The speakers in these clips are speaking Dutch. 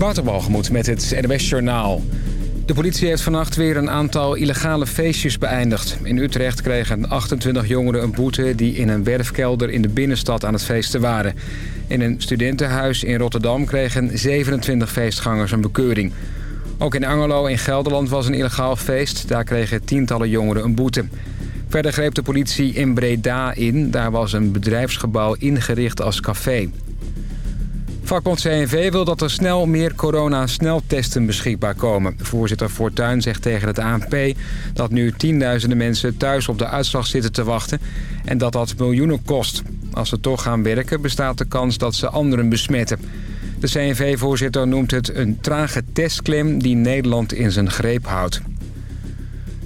Waterbalgemoed met het NWS Journaal. De politie heeft vannacht weer een aantal illegale feestjes beëindigd. In Utrecht kregen 28 jongeren een boete die in een werfkelder in de binnenstad aan het feesten waren. In een studentenhuis in Rotterdam kregen 27 feestgangers een bekeuring. Ook in Angelo in Gelderland was een illegaal feest. Daar kregen tientallen jongeren een boete. Verder greep de politie in Breda in. Daar was een bedrijfsgebouw ingericht als café. Vakbond CNV wil dat er snel meer corona-sneltesten beschikbaar komen. Voorzitter Fortuyn zegt tegen het ANP dat nu tienduizenden mensen thuis op de uitslag zitten te wachten... en dat dat miljoenen kost. Als ze toch gaan werken bestaat de kans dat ze anderen besmetten. De CNV-voorzitter noemt het een trage testklem die Nederland in zijn greep houdt.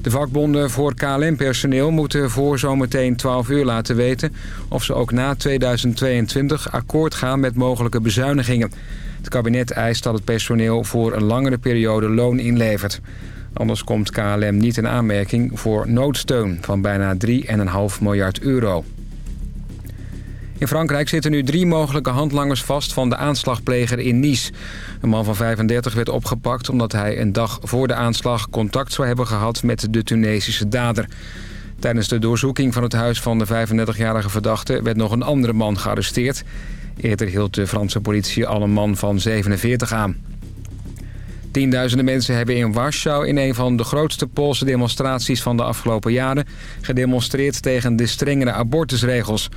De vakbonden voor KLM-personeel moeten voor zometeen 12 uur laten weten... of ze ook na 2022 akkoord gaan met mogelijke bezuinigingen. Het kabinet eist dat het personeel voor een langere periode loon inlevert. Anders komt KLM niet in aanmerking voor noodsteun van bijna 3,5 miljard euro. In Frankrijk zitten nu drie mogelijke handlangers vast van de aanslagpleger in Nice. Een man van 35 werd opgepakt omdat hij een dag voor de aanslag contact zou hebben gehad met de Tunesische dader. Tijdens de doorzoeking van het huis van de 35-jarige verdachte werd nog een andere man gearresteerd. Eerder hield de Franse politie al een man van 47 aan. Tienduizenden mensen hebben in Warschau in een van de grootste Poolse demonstraties van de afgelopen jaren gedemonstreerd tegen de strengere abortusregels.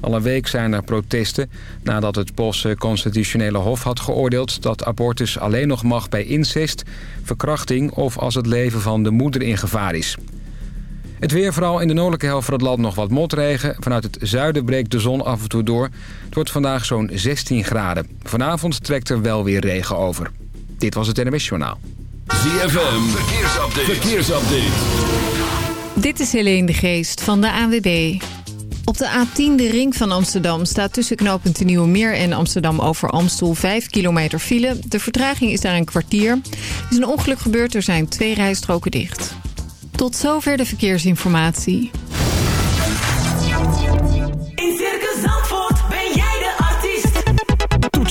Al een week zijn er protesten nadat het Poolse constitutionele hof had geoordeeld dat abortus alleen nog mag bij incest, verkrachting of als het leven van de moeder in gevaar is. Het weer, vooral in de noordelijke helft van het land nog wat motregen. Vanuit het zuiden breekt de zon af en toe door. Het wordt vandaag zo'n 16 graden. Vanavond trekt er wel weer regen over. Dit was het NMS Journaal. ZFM, verkeersupdate. verkeersupdate. Dit is Helene de Geest van de ANWB. Op de A10, de ring van Amsterdam, staat tussen knooppunt Nieuwe Meer en Amsterdam over Amstel 5 kilometer file. De vertraging is daar een kwartier. Er is een ongeluk gebeurd, er zijn twee rijstroken dicht. Tot zover de verkeersinformatie.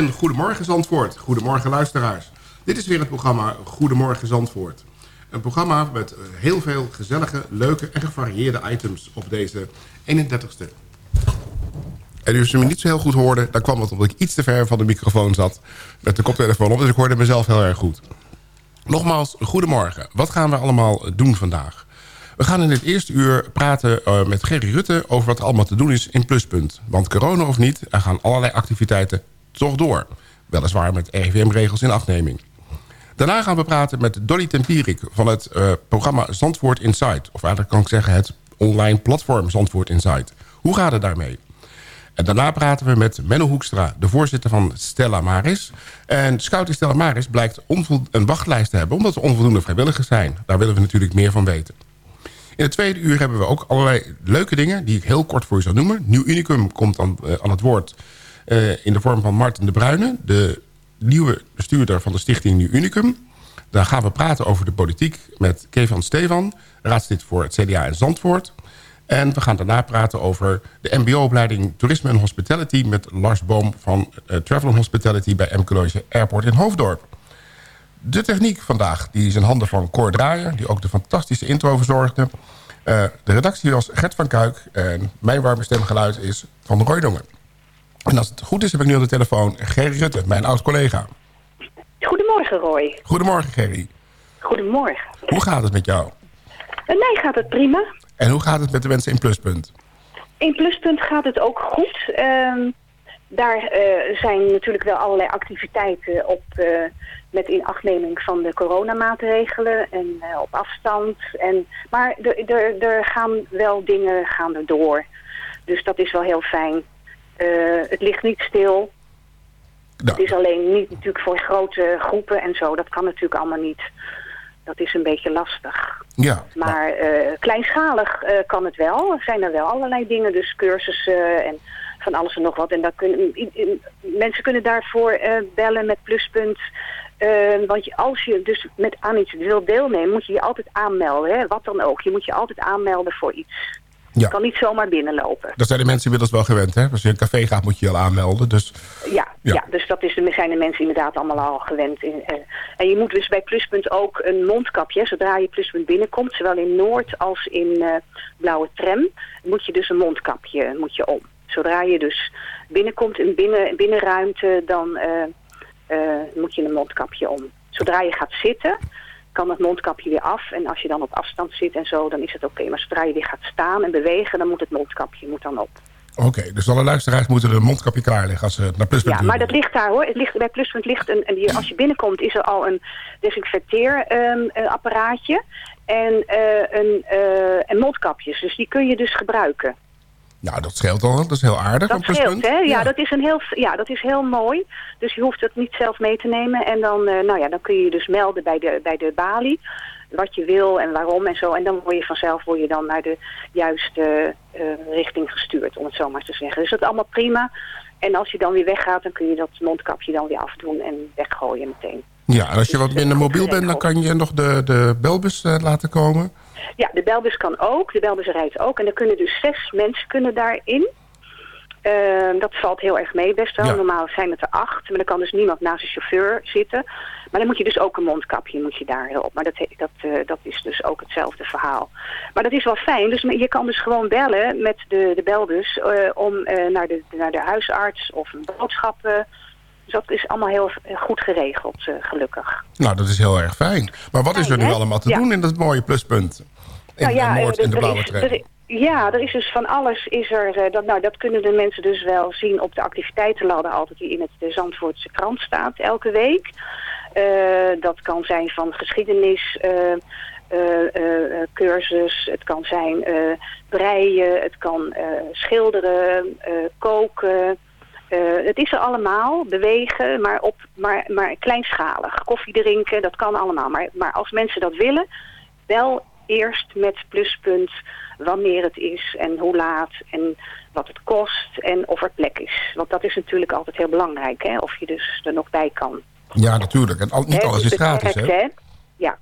En goedemorgen Zandvoort. Goedemorgen luisteraars. Dit is weer het programma Goedemorgen Zandvoort. Een programma met eh, heel veel gezellige, leuke en gevarieerde items op deze 31ste. En als je me niet zo heel goed hoorde, dan kwam het omdat ik iets te ver van de microfoon zat met de koptelefoon op. Dus ik hoorde mezelf heel erg goed. Nogmaals, goedemorgen. Wat gaan we allemaal doen vandaag? We gaan in het eerste uur praten uh, met Gerry Rutte over wat er allemaal te doen is in Pluspunt. Want corona of niet, er gaan allerlei activiteiten toch door. Weliswaar met RIVM-regels in achtneming. Daarna gaan we praten met Dolly Tempierik van het uh, programma Zandvoort Insight. Of eigenlijk kan ik zeggen het online platform Zandvoort Insight. Hoe gaat het daarmee? En daarna praten we met Menno Hoekstra, de voorzitter van Stella Maris. En Scouting Stella Maris blijkt een wachtlijst te hebben... omdat er onvoldoende vrijwilligers zijn. Daar willen we natuurlijk meer van weten. In het tweede uur hebben we ook allerlei leuke dingen... die ik heel kort voor je zal noemen. Nieuw Unicum komt dan uh, aan het woord in de vorm van Martin de Bruyne... de nieuwe bestuurder van de stichting Nieuw Unicum. Daar gaan we praten over de politiek met Kevan Stevan... raadslid voor het CDA in Zandvoort... En we gaan daarna praten over de mbo-opleiding Toerisme en Hospitality... met Lars Boom van uh, Travel Hospitality bij Emkeloge Airport in Hoofddorp. De techniek vandaag die is in handen van Cor Draaier... die ook de fantastische intro verzorgde. Uh, de redactie was Gert van Kuik en mijn warme stemgeluid is van Roy Dongen. En als het goed is heb ik nu op de telefoon Gerry Rutte, mijn oud-collega. Goedemorgen Roy. Goedemorgen Gerry. Goedemorgen. Hoe gaat het met jou? En mij gaat het prima. En hoe gaat het met de mensen in Pluspunt? In Pluspunt gaat het ook goed. Uh, daar uh, zijn natuurlijk wel allerlei activiteiten op uh, met inachtneming van de coronamaatregelen en uh, op afstand. En, maar er gaan wel dingen gaan er door. Dus dat is wel heel fijn. Het ligt niet stil. Nou. Het is alleen niet natuurlijk voor grote groepen en zo. Dat kan natuurlijk allemaal niet. Dat is een beetje lastig. Ja, maar uh, kleinschalig uh, kan het wel. Er zijn er wel allerlei dingen, dus cursussen en van alles en nog wat. En daar kunnen, mensen kunnen daarvoor bellen met pluspunt. want als je dus met aan iets wil deelnemen, moet je je altijd aanmelden. Hè? Wat dan ook. Je moet je altijd aanmelden voor iets. Ja. Je kan niet zomaar binnenlopen. Dat zijn de mensen inmiddels wel gewend, hè? Als je een café gaat, moet je je al aanmelden. Dus... Ja, ja. ja dus dat is, zijn de mensen inderdaad allemaal al gewend. In, uh, en je moet dus bij Pluspunt ook een mondkapje, zodra je Pluspunt binnenkomt, zowel in Noord als in uh, Blauwe Tram, moet je dus een mondkapje moet je om. Zodra je dus binnenkomt in binnen, binnenruimte, dan uh, moet je een mondkapje om. Zodra je gaat zitten, kan het mondkapje weer af. En als je dan op afstand zit en zo, dan is het oké. Okay. Maar zodra je weer gaat staan en bewegen, dan moet het mondkapje moet dan op. Oké, okay, dus alle luisteraars moeten een mondkapje klaar liggen als ze naar Pluspunt Ja, maar dat ligt daar hoor. Het ligt, bij Pluspunt ligt een, en als je binnenkomt is er al een desinfecteerapparaatje um, en, uh, een, uh, en mondkapjes. Dus die kun je dus gebruiken. Nou, dat scheelt al. Dat is heel aardig. Dat scheelt, hè? Ja, ja, Dat is een heel, ja, dat is heel mooi. Dus je hoeft het niet zelf mee te nemen. En dan, uh, nou ja, dan kun je je dus melden bij de, bij de balie. Wat je wil en waarom en zo. En dan word je vanzelf word je dan naar de juiste uh, richting gestuurd, om het zo maar te zeggen. Dus dat is allemaal prima. En als je dan weer weggaat, dan kun je dat mondkapje dan weer afdoen en weggooien meteen. Ja, en als je wat minder mobiel bent, dan kan je nog de, de belbus uh, laten komen. Ja, de belbus kan ook. De belbus rijdt ook. En er kunnen dus zes mensen kunnen daarin. Uh, dat valt heel erg mee best wel. Ja. Normaal zijn het er acht. Maar er kan dus niemand naast de chauffeur zitten. Maar dan moet je dus ook een mondkapje moet je daarop. Maar dat, dat, uh, dat is dus ook hetzelfde verhaal. Maar dat is wel fijn. Dus je kan dus gewoon bellen met de, de belbus... Uh, om naar, de, naar de huisarts of een boodschap... Dus dat is allemaal heel goed geregeld, gelukkig. Nou, dat is heel erg fijn. Maar wat is er nu hè? allemaal te ja. doen in dat mooie pluspunt? In nou ja, Noord, in de blauwe trein? Ja, er is dus van alles. Is er, dat, nou, dat kunnen de mensen dus wel zien op de activiteitenladder altijd die in het de Zandvoortse krant staat elke week. Uh, dat kan zijn van geschiedenis, uh, uh, cursus, het kan zijn breien, het kan schilderen, koken. Het is er allemaal, bewegen, maar, op, maar, maar kleinschalig. Koffie drinken, dat kan allemaal. Maar, maar als mensen dat willen, wel eerst met pluspunt wanneer het is en hoe laat en wat het kost en of er plek is. Want dat is natuurlijk altijd heel belangrijk, hè? of je dus er nog bij kan. Ja, natuurlijk. En al, niet alles is gratis, hè? hè? Ja.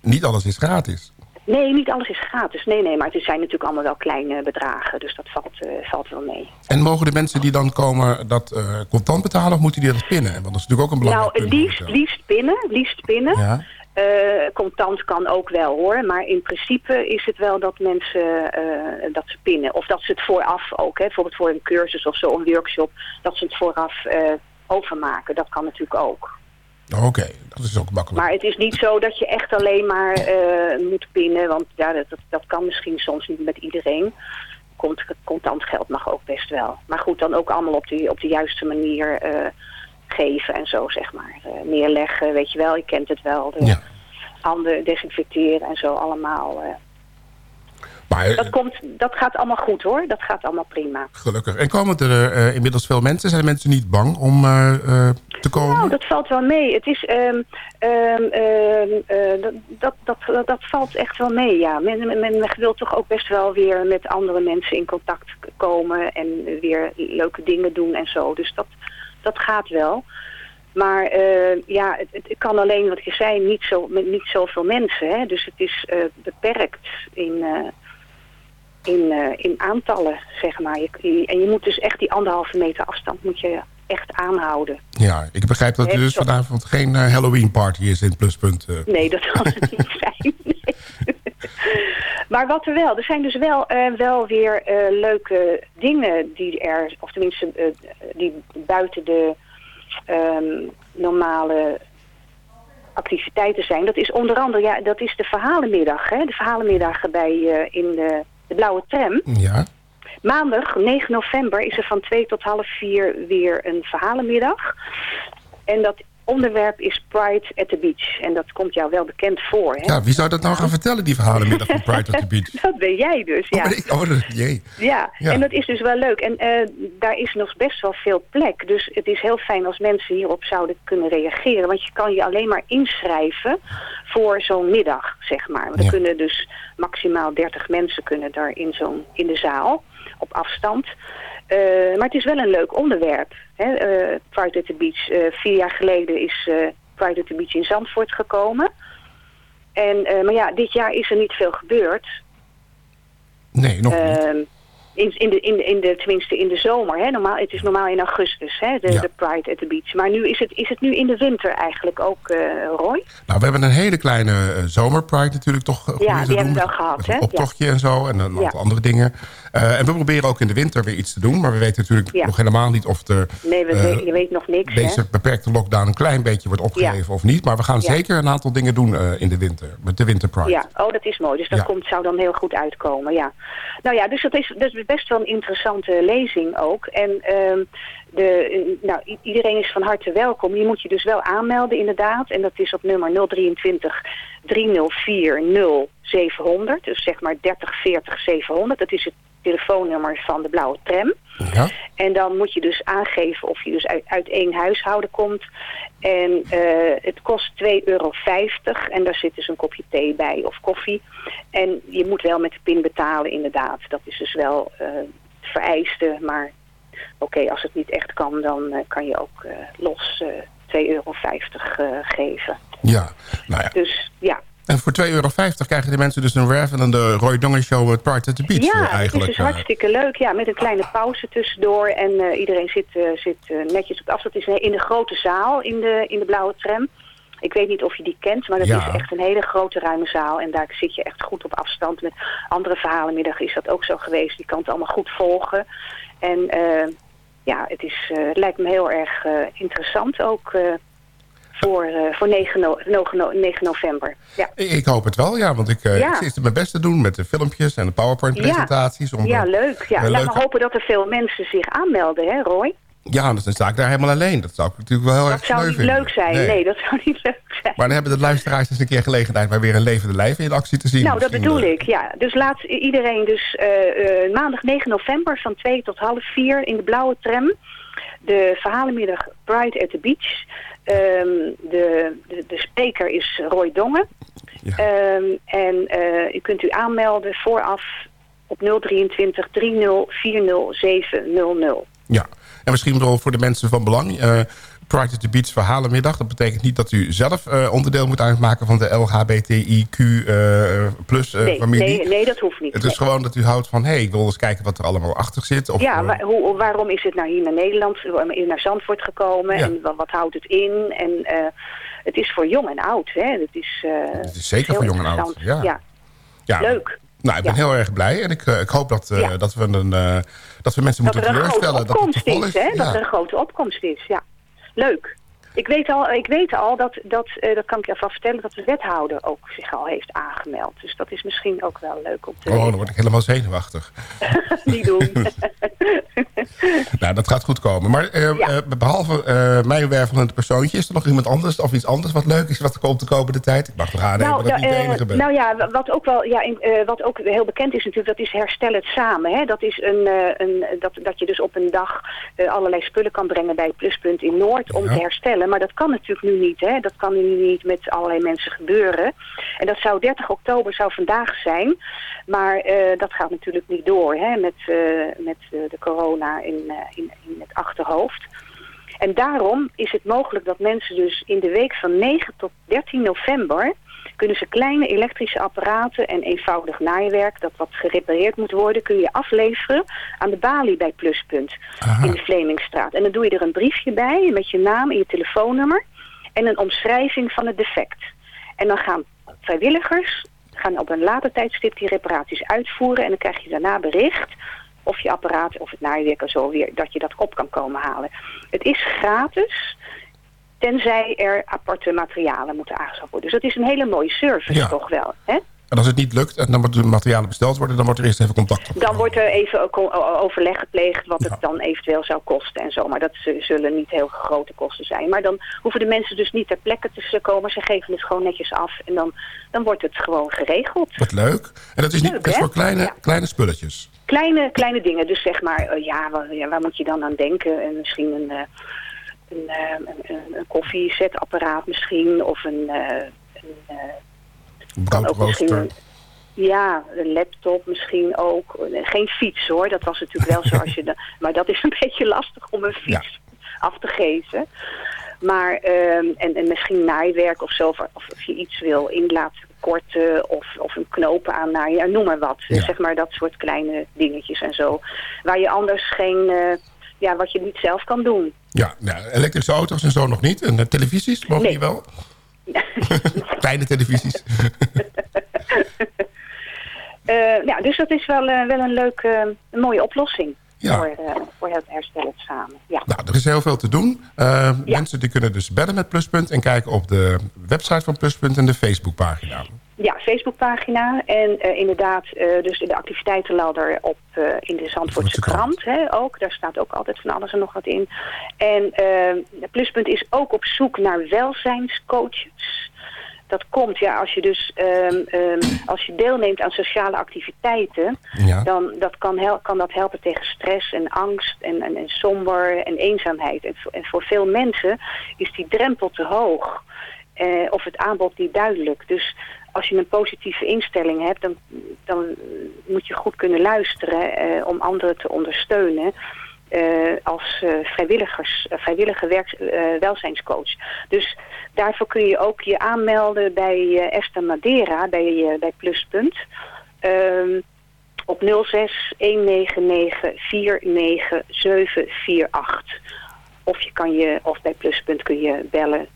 Niet alles is gratis. Nee, niet alles is gratis. Nee, nee, maar het zijn natuurlijk allemaal wel kleine bedragen. Dus dat valt, eh, valt wel mee. En mogen de mensen die dan komen dat eh, contant betalen of moeten die dat pinnen? Want dat is natuurlijk ook een belangrijk Nou, punt. liefst, liefst pinnen. Liefst pinnen. Ja. Eh, contant kan ook wel hoor. Maar in principe is het wel dat mensen dat ze pinnen. Of dat ze het vooraf ook, hè, bijvoorbeeld voor een cursus of zo, een workshop, dat ze het vooraf overmaken. Dat kan natuurlijk ook. Oké, dat is ook makkelijk. Maar het is niet zo dat je echt alleen maar eh, moet pinnen. Want ja, dat, dat, kan misschien soms niet met iedereen. Cont, contant geld mag ook best wel. Maar goed, dan ook allemaal op de, op de juiste manier eh, geven en zo, zeg maar. Eh, neerleggen, weet je wel, je kent het wel. De Ja. handen desinfecteren en zo allemaal. Maar dat, komt, dat gaat allemaal goed hoor, dat gaat allemaal prima. gelukkig. En komen er eh, inmiddels veel mensen? Zijn mensen niet bang om eh, eh, te komen? Nou, dat valt wel mee. Het is, eh, dat, dat, dat, valt echt wel mee, ja. Men, men, men wil toch ook best wel weer met andere mensen in contact komen en weer leuke dingen doen en zo. Dus dat, dat gaat wel. Maar ja, het, het kan alleen, wat je zei, niet, zo, met niet zoveel mensen. Hè? Dus het is beperkt in, in, eh, in aantallen, zeg maar. Je, je- en je moet dus echt die anderhalve meter afstand moet je echt aanhouden. Ja, ik begrijp dat er dus vanavond geen eh, Halloween party is in het pluspunt. eh. Nee, dat kan het niet zijn. nee. Maar wat er wel, er zijn dus wel, eh, wel weer leuke dingen die er, of tenminste die buiten de ehm, normale activiteiten zijn. Dat is onder andere, ja, dat is de verhalenmiddag. Hè? De verhalenmiddag bij, in de, de Blauwe Tram. Ja, Maandag 9 november is er van 2 tot half 4 weer een verhalenmiddag. En dat onderwerp is Pride at the Beach. En dat komt jou wel bekend voor. Hè? ja wie zou dat nou gaan vertellen, die verhalenmiddag van Pride at the Beach? Dat ben jij dus, ja. Oh, ik- oh, dat- jee. Ja, Ja. en dat is dus wel leuk. En eh, daar is nog best wel veel plek. Dus het is heel fijn als mensen hierop zouden kunnen reageren. Want je kan je alleen maar inschrijven voor zo'n middag, zeg maar. Want er Ja. kunnen dus maximaal 30 mensen kunnen daar in, zo'n, in de zaal, op afstand. Eh, maar het is wel een leuk onderwerp. Hè? eh, Pride at the Beach. Eh, vier jaar geleden is Pride at the Beach in Zandvoort gekomen. En, maar ja, dit jaar is er niet veel gebeurd. Nee, nog niet. Ehm, in, in, de, in, de, in de, tenminste in de zomer. Hè? Normaal, het is normaal in augustus, hè? De, Ja. de Pride at the Beach. Maar nu is het, is het nu in de winter eigenlijk ook, eh, Roy? Nou, we hebben een hele kleine eh, zomerpride natuurlijk toch Ja, die hebben we wel gehad, een hè? optochtje en zo en een aantal andere dingen. Eh, en we proberen ook in de winter weer iets te doen. Maar we weten natuurlijk Ja. nog helemaal niet of de, Nee, we, eh, we- je weet nog niks, hè? deze beperkte lockdown een klein beetje wordt opgegeven Ja. of niet. Maar we gaan Ja. zeker een aantal dingen doen eh, in de winter. Met de winterpride. Ja, oh, dat is mooi. Dus dat komt, zou dan heel goed uitkomen, ja. Nou ja, dus dat is, dat is best wel een interessante lezing ook. En ehm, de, nou, iedereen is van harte welkom. Je moet je dus wel aanmelden inderdaad. En dat is op nummer 023 304 0700. Dus zeg maar 30 40 700. Dat is het telefoonnummer van de Blauwe Tram. Ja? En dan moet je dus aangeven of je dus uit, uit één huishouden komt. En eh, het kost 2,50 euro. En daar zit dus een kopje thee bij of koffie. En je moet wel met de pin betalen inderdaad. Dat is dus wel het vereiste. Maar oké, als het niet echt kan, dan eh, kan je ook eh, los eh 2,50 euro eh, geven. Ja, nou ja. Dus ja, En voor 2,50 euro krijgen de mensen dus een de Roy Dongen Show Pride at the Beach Ja, eh, het is eigenlijk. dus hartstikke leuk. Ja, met een kleine pauze tussendoor. En iedereen zit, zit netjes op afstand. Het is in de grote zaal in de, in de blauwe tram. Ik weet niet of je die kent, maar dat Ja. is echt een hele grote ruime zaal. En daar zit je echt goed op afstand. Met andere verhalenmiddag is dat ook zo geweest. Je kan het allemaal goed volgen. En eh, ja, het, is, eh, het lijkt me heel erg eh, interessant ook voor, voor 9, no- no- 9 november. Ja. Ik hoop het wel, ja. Want ik, Ja. ik zit mijn best te doen met de filmpjes en de PowerPoint-presentaties. om, Ja, leuk. Ja. eh, Laat leuk- me hopen dat er veel mensen zich aanmelden, hè Roy? Ja, dan sta ik daar helemaal alleen. Dat zou ik natuurlijk wel heel Dat erg zou sneu niet vinden. leuk zijn. Nee. dat zou niet leuk zijn. Maar dan hebben de luisteraars dus een keer gelegenheid... maar weer een levende lijf in actie te zien. nou, dat bedoel eh, ik, ja. Dus laat iedereen dus eh, eh, maandag 9 november van 2 tot half 4 in de blauwe tram. De verhalenmiddag Pride at the Beach. Ehm, de, de, de spreker is Roy Dongen. Ja. Ehm, en u kunt u aanmelden vooraf op 023 30 40 700. Ja, en misschien wel voor de mensen van belang. eh, Pride at the Beach verhalenmiddag. Dat betekent niet dat u zelf eh, onderdeel moet uitmaken van de LHBTIQ eh, plus eh, Nee, familie. nee, nee, dat hoeft niet. Het is gewoon dat u houdt van, hé, hey, ik wil eens kijken wat er allemaal achter zit. Of, ja, hoe, waarom is het nou hier naar Nederland, naar Zandvoort gekomen? Ja. En wat, wat houdt het in? En het is voor jong en oud, hè? Het is, het is zeker voor jong en oud. Ja. ja. Ja. leuk. Nou, ik ben heel erg blij. En ik, ik hoop dat, dat, we een, dat we mensen Dat moeten er een grote teleurstellen. Dat het opkomst te vol is, is. hè? Ja. Dat er een grote opkomst is, ja. Leuk. Ik weet al, ik weet al dat, dat, eh, dat kan ik je alvast vertellen, dat de wethouder ook zich al heeft aangemeld. Dus dat is misschien ook wel leuk om te Oh, dan word ik helemaal zenuwachtig. Niet doen. Nou, dat gaat goed komen. Maar eh, Ja. eh, behalve eh mijn wervelende persoontje... is er nog iemand anders of iets anders wat leuk is... wat er komt de komende tijd? Ik mag toch aannemen dat ik niet de enige ben. nou ja, wat ook wel, ja, in, wat ook heel bekend is natuurlijk, dat is herstel het samen. Hè? Dat is een, een dat, dat je dus op een dag allerlei spullen kan brengen bij het pluspunt in Noord om Ja. te herstellen. Maar dat kan natuurlijk nu niet. Hè? Dat kan nu niet met allerlei mensen gebeuren. En dat zou 30 oktober zou vandaag zijn. Maar eh, dat gaat natuurlijk niet door hè? met, eh, met eh, de corona in, in, in het achterhoofd. En daarom is het mogelijk dat mensen dus in de week van 9 tot 13 november... kunnen ze kleine elektrische apparaten en eenvoudig naaiwerk... dat wat gerepareerd moet worden, kun je afleveren aan de balie bij Pluspunt in de Vlemingstraat. En dan doe je er een briefje bij met je naam en je telefoonnummer... en een omschrijving van het defect. En dan gaan vrijwilligers gaan op een later tijdstip die reparaties uitvoeren... en dan krijg je daarna bericht of je apparaat of het naaiwerk en zo weer, dat je dat op kan komen halen. Het is gratis, tenzij er aparte materialen moeten aangeschaft worden. Dus dat is een hele mooie service Ja. toch wel. Hè? En als het niet lukt en dan moeten de materialen besteld worden... dan wordt er eerst even contact opgenomen. Dan wordt er even overleg gepleegd wat Ja. het dan eventueel zou kosten en zo. Maar dat zullen niet heel grote kosten zijn. Maar dan hoeven de mensen dus niet ter plekke te komen. Ze geven het gewoon netjes af en dan, dan wordt het gewoon geregeld. Wat leuk. En dat is niet Leuk, best hè? voor kleine, Ja. kleine spulletjes. Kleine, kleine dingen. Dus zeg maar, eh, ja, waar, ja, waar moet je dan aan denken? En misschien een, eh, een, eh, een, koffiezetapparaat misschien. Of een, eh, een eh, kan ook misschien ja, een laptop misschien ook. Geen fiets hoor, dat was natuurlijk wel zo als je... De, maar dat is een beetje lastig om een fiets af te geven. Maar, ehm, en, en misschien naaiwerk of zo, of, of je iets wil in laten korten of, of een knopen aan naar ja, noem maar wat. Ja. Zeg maar dat soort kleine dingetjes en zo. Waar je anders geen, eh, ja, wat je niet zelf kan doen. Ja, ja, elektrische auto's en zo nog niet. En eh, televisies, mogen Nee. die wel? Kleine televisies. Eh, ja, dus dat is wel, eh, wel een leuke, een mooie oplossing Ja. voor, voor het herstellen samen. Ja. Nou, er is heel veel te doen. Mensen die kunnen dus bellen met Pluspunt... en kijken op de website van Pluspunt en de Facebookpagina. Ja, Facebookpagina en eh, inderdaad eh, dus de activiteitenladder op, eh, in de Zandvoortse krant. Hè, ook. Daar staat ook altijd van alles en nog wat in. En Pluspunt is ook op zoek naar welzijnscoaches. Dat komt, ja, als je dus ehm, ehm, als je deelneemt aan sociale activiteiten, Ja. dan dat kan, kan dat helpen tegen stress en angst en, en, en somber en eenzaamheid. En voor, en voor veel mensen is die drempel te hoog. Of het aanbod niet duidelijk. Dus als je een positieve instelling hebt, dan, dan moet je goed kunnen luisteren eh, om anderen te ondersteunen. eh, als eh, vrijwilligers, vrijwillige welzijnscoach. Dus daarvoor kun je ook je aanmelden bij Esther Madeira, bij, bij Pluspunt. Ehm, op 06 199 49748. Of je kan je, of bij Pluspunt kun je bellen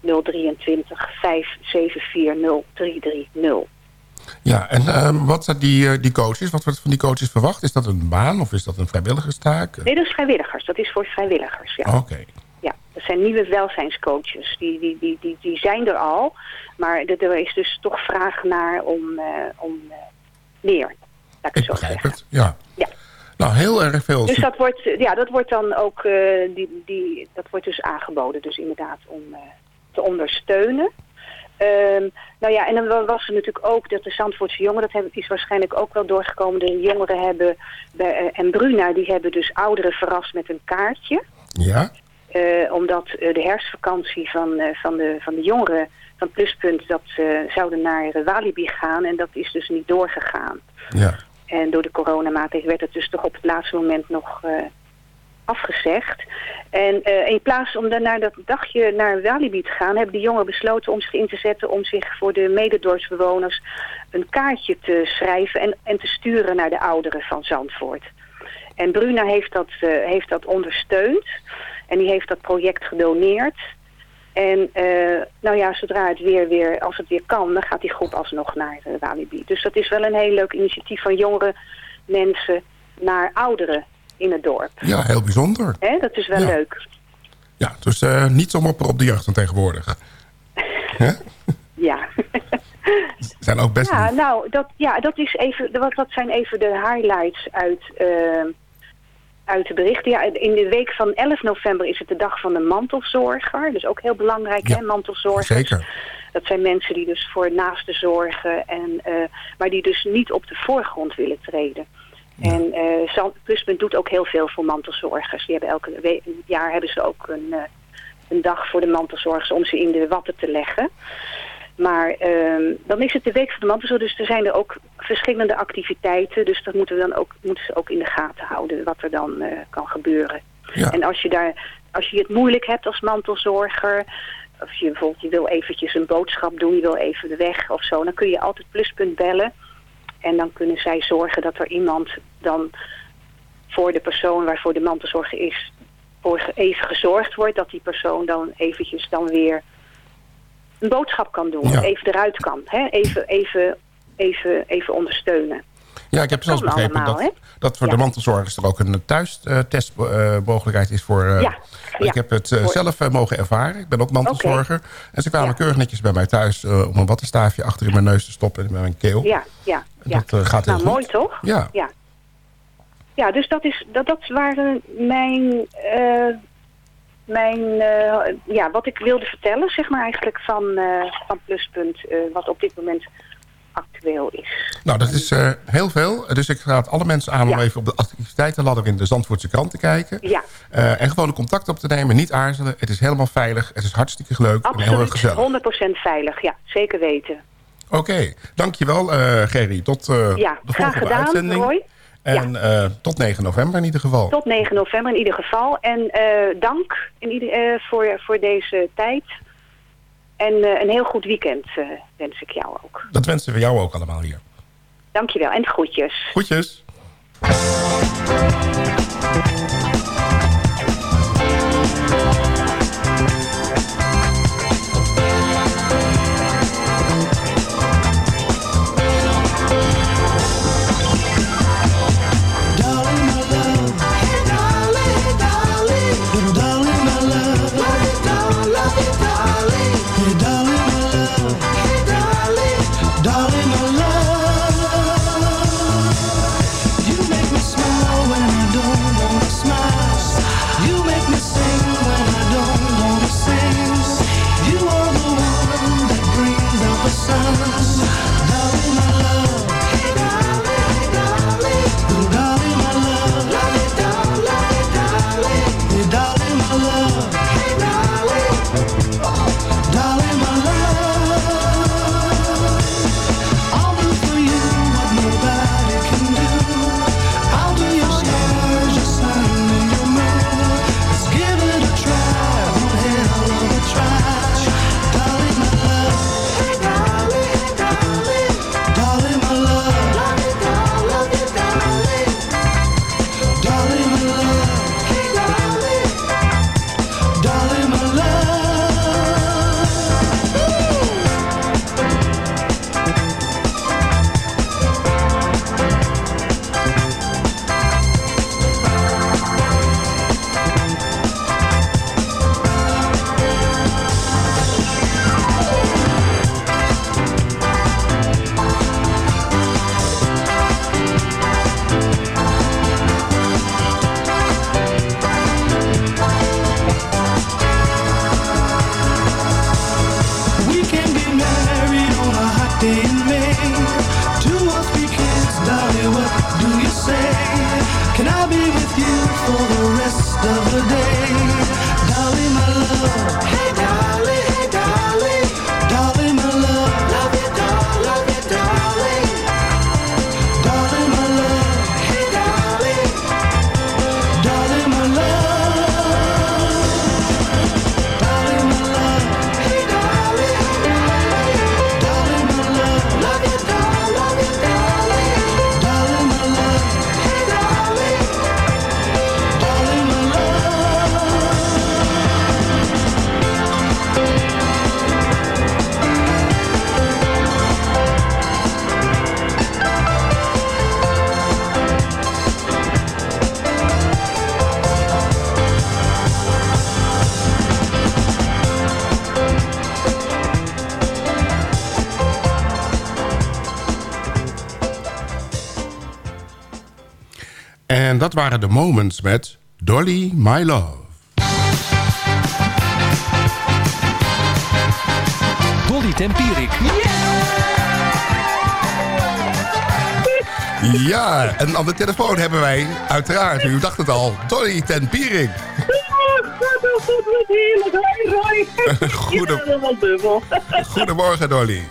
023 574 0330. Ja, en ehm, wat zijn die, eh, die coaches? Wat wordt van die coaches verwacht? Is dat een baan of is dat een vrijwilligerstaak? Nee, dat is vrijwilligers. Dat is voor vrijwilligers, ja. Oké. Ja, dat zijn nieuwe welzijnscoaches. Die, die, die, die, die zijn er al. Maar er is dus toch vraag naar om, eh, om eh, meer. Laat ik Ik zo begrijp zeggen. het, ja. Ja. Nou, heel erg veel. Dus dat wordt, ja, dat wordt dan ook die, die, dat wordt dus aangeboden. Dus inderdaad om te ondersteunen. Ehm, nou ja, en dan was er natuurlijk ook dat de Zandvoortse jongeren, dat hebben- is waarschijnlijk ook wel doorgekomen. De jongeren hebben, bij, eh, en Bruna, die hebben dus ouderen verrast met een kaartje. Ja? Eh, omdat eh, de herfstvakantie van, van, de, van de jongeren van Pluspunt, dat zouden naar Walibi gaan en dat is dus niet doorgegaan. Ja. En door de coronamaatregelen werd het dus toch op het laatste moment nog afgezegd. En eh, in plaats om naar dat dagje naar Walibi te gaan... hebben die jongeren besloten om zich in te zetten... om zich voor de mededorpsbewoners een kaartje te schrijven... en, en te sturen naar de ouderen van Zandvoort. En Bruna heeft dat, eh, heeft dat ondersteund. En die heeft dat project gedoneerd. En eh, nou ja, zodra het weer, weer, als het weer kan, dan gaat die groep alsnog naar Walibi. Dus dat is wel een heel leuk initiatief van jongere mensen naar ouderen in het dorp. Ja, heel bijzonder. Hè, dat is wel Ja. leuk. Ja, dus eh, niet zo mopperen op de jeugd van tegenwoordig. Hè? Ja. Zijn ook best... Ja, nou, dat, ja, dat, is even, wat, dat zijn even de highlights uit, eh, uit de berichten. Ja, in de week van 11 november is het de dag van de mantelzorger. Dus ook heel belangrijk, Ja, hè, mantelzorgers. zeker. Dat zijn mensen die dus voor naasten zorgen, en, eh, maar die dus niet op de voorgrond willen treden. En eh Pluspunt doet ook heel veel voor mantelzorgers. Die hebben elke jaar hebben ze ook een, eh, een dag voor de mantelzorgers om ze in de watten te leggen. Maar ehm, dan is het de week van de mantelzorg, dus er zijn er ook verschillende activiteiten. Dus dat moeten, we dan ook, moeten ze ook in de gaten houden, wat er dan eh, kan gebeuren. Ja. En als je, daar, als je het moeilijk hebt als mantelzorger, of je bijvoorbeeld je wil eventjes een boodschap doen, je wil even de weg of zo, dan kun je altijd pluspunt bellen. En dan kunnen zij zorgen dat er iemand dan voor de persoon waarvoor de mantelzorger is, voor even gezorgd wordt, dat die persoon dan eventjes dan weer een boodschap kan doen. Ja. Even eruit kan. Hè? Even, even, even, even ondersteunen. Ja, ik heb zelfs begrepen allemaal, dat, dat voor Ja. de mantelzorgers er ook een thuistestmogelijkheid is voor... eh, Ja, Ik ja. heb het eh, zelf eh, mogen ervaren. Ik ben ook mantelzorger. En ze kwamen keurig netjes bij mij thuis eh, om een wattenstaafje achter in mijn neus te stoppen en met mijn keel. Ja, ja, ja. Dat eh, gaat heel nou, goed. mooi toch? Ja. Ja, ja dus dat, is, dat, dat waren mijn, eh, mijn eh, ja, wat ik wilde vertellen, zeg maar eigenlijk van, eh, van Pluspunt, eh, wat op dit moment actueel is. Nou, dat is eh, heel veel. Dus ik raad alle mensen aan om even op de activiteitenladder in de Zandvoortse krant te kijken. Ja, Eh, en gewoon een contact op te nemen. Niet aarzelen. Het is helemaal veilig. Het is hartstikke leuk en heel erg gezellig. absoluut, 100% veilig, ja, zeker weten. Oké, dankjewel eh Gerry. Tot Ja, de graag volgende gedaan, uitzending. Roy. En tot 9 november in ieder geval. Tot 9 november in ieder geval. En dank in ieder, voor, voor deze tijd. En eh, een heel goed weekend eh, wens ik jou ook. Dat wensen we jou ook allemaal hier. Dankjewel en groetjes. Groetjes. En dat waren de Moments met Dolly, My Love. Dolly Tempierik. Ja, en aan de telefoon hebben wij uiteraard, u dacht het al, Dolly ten Pierik. Goede- helemaal dubbel. Goedemorgen Dolly.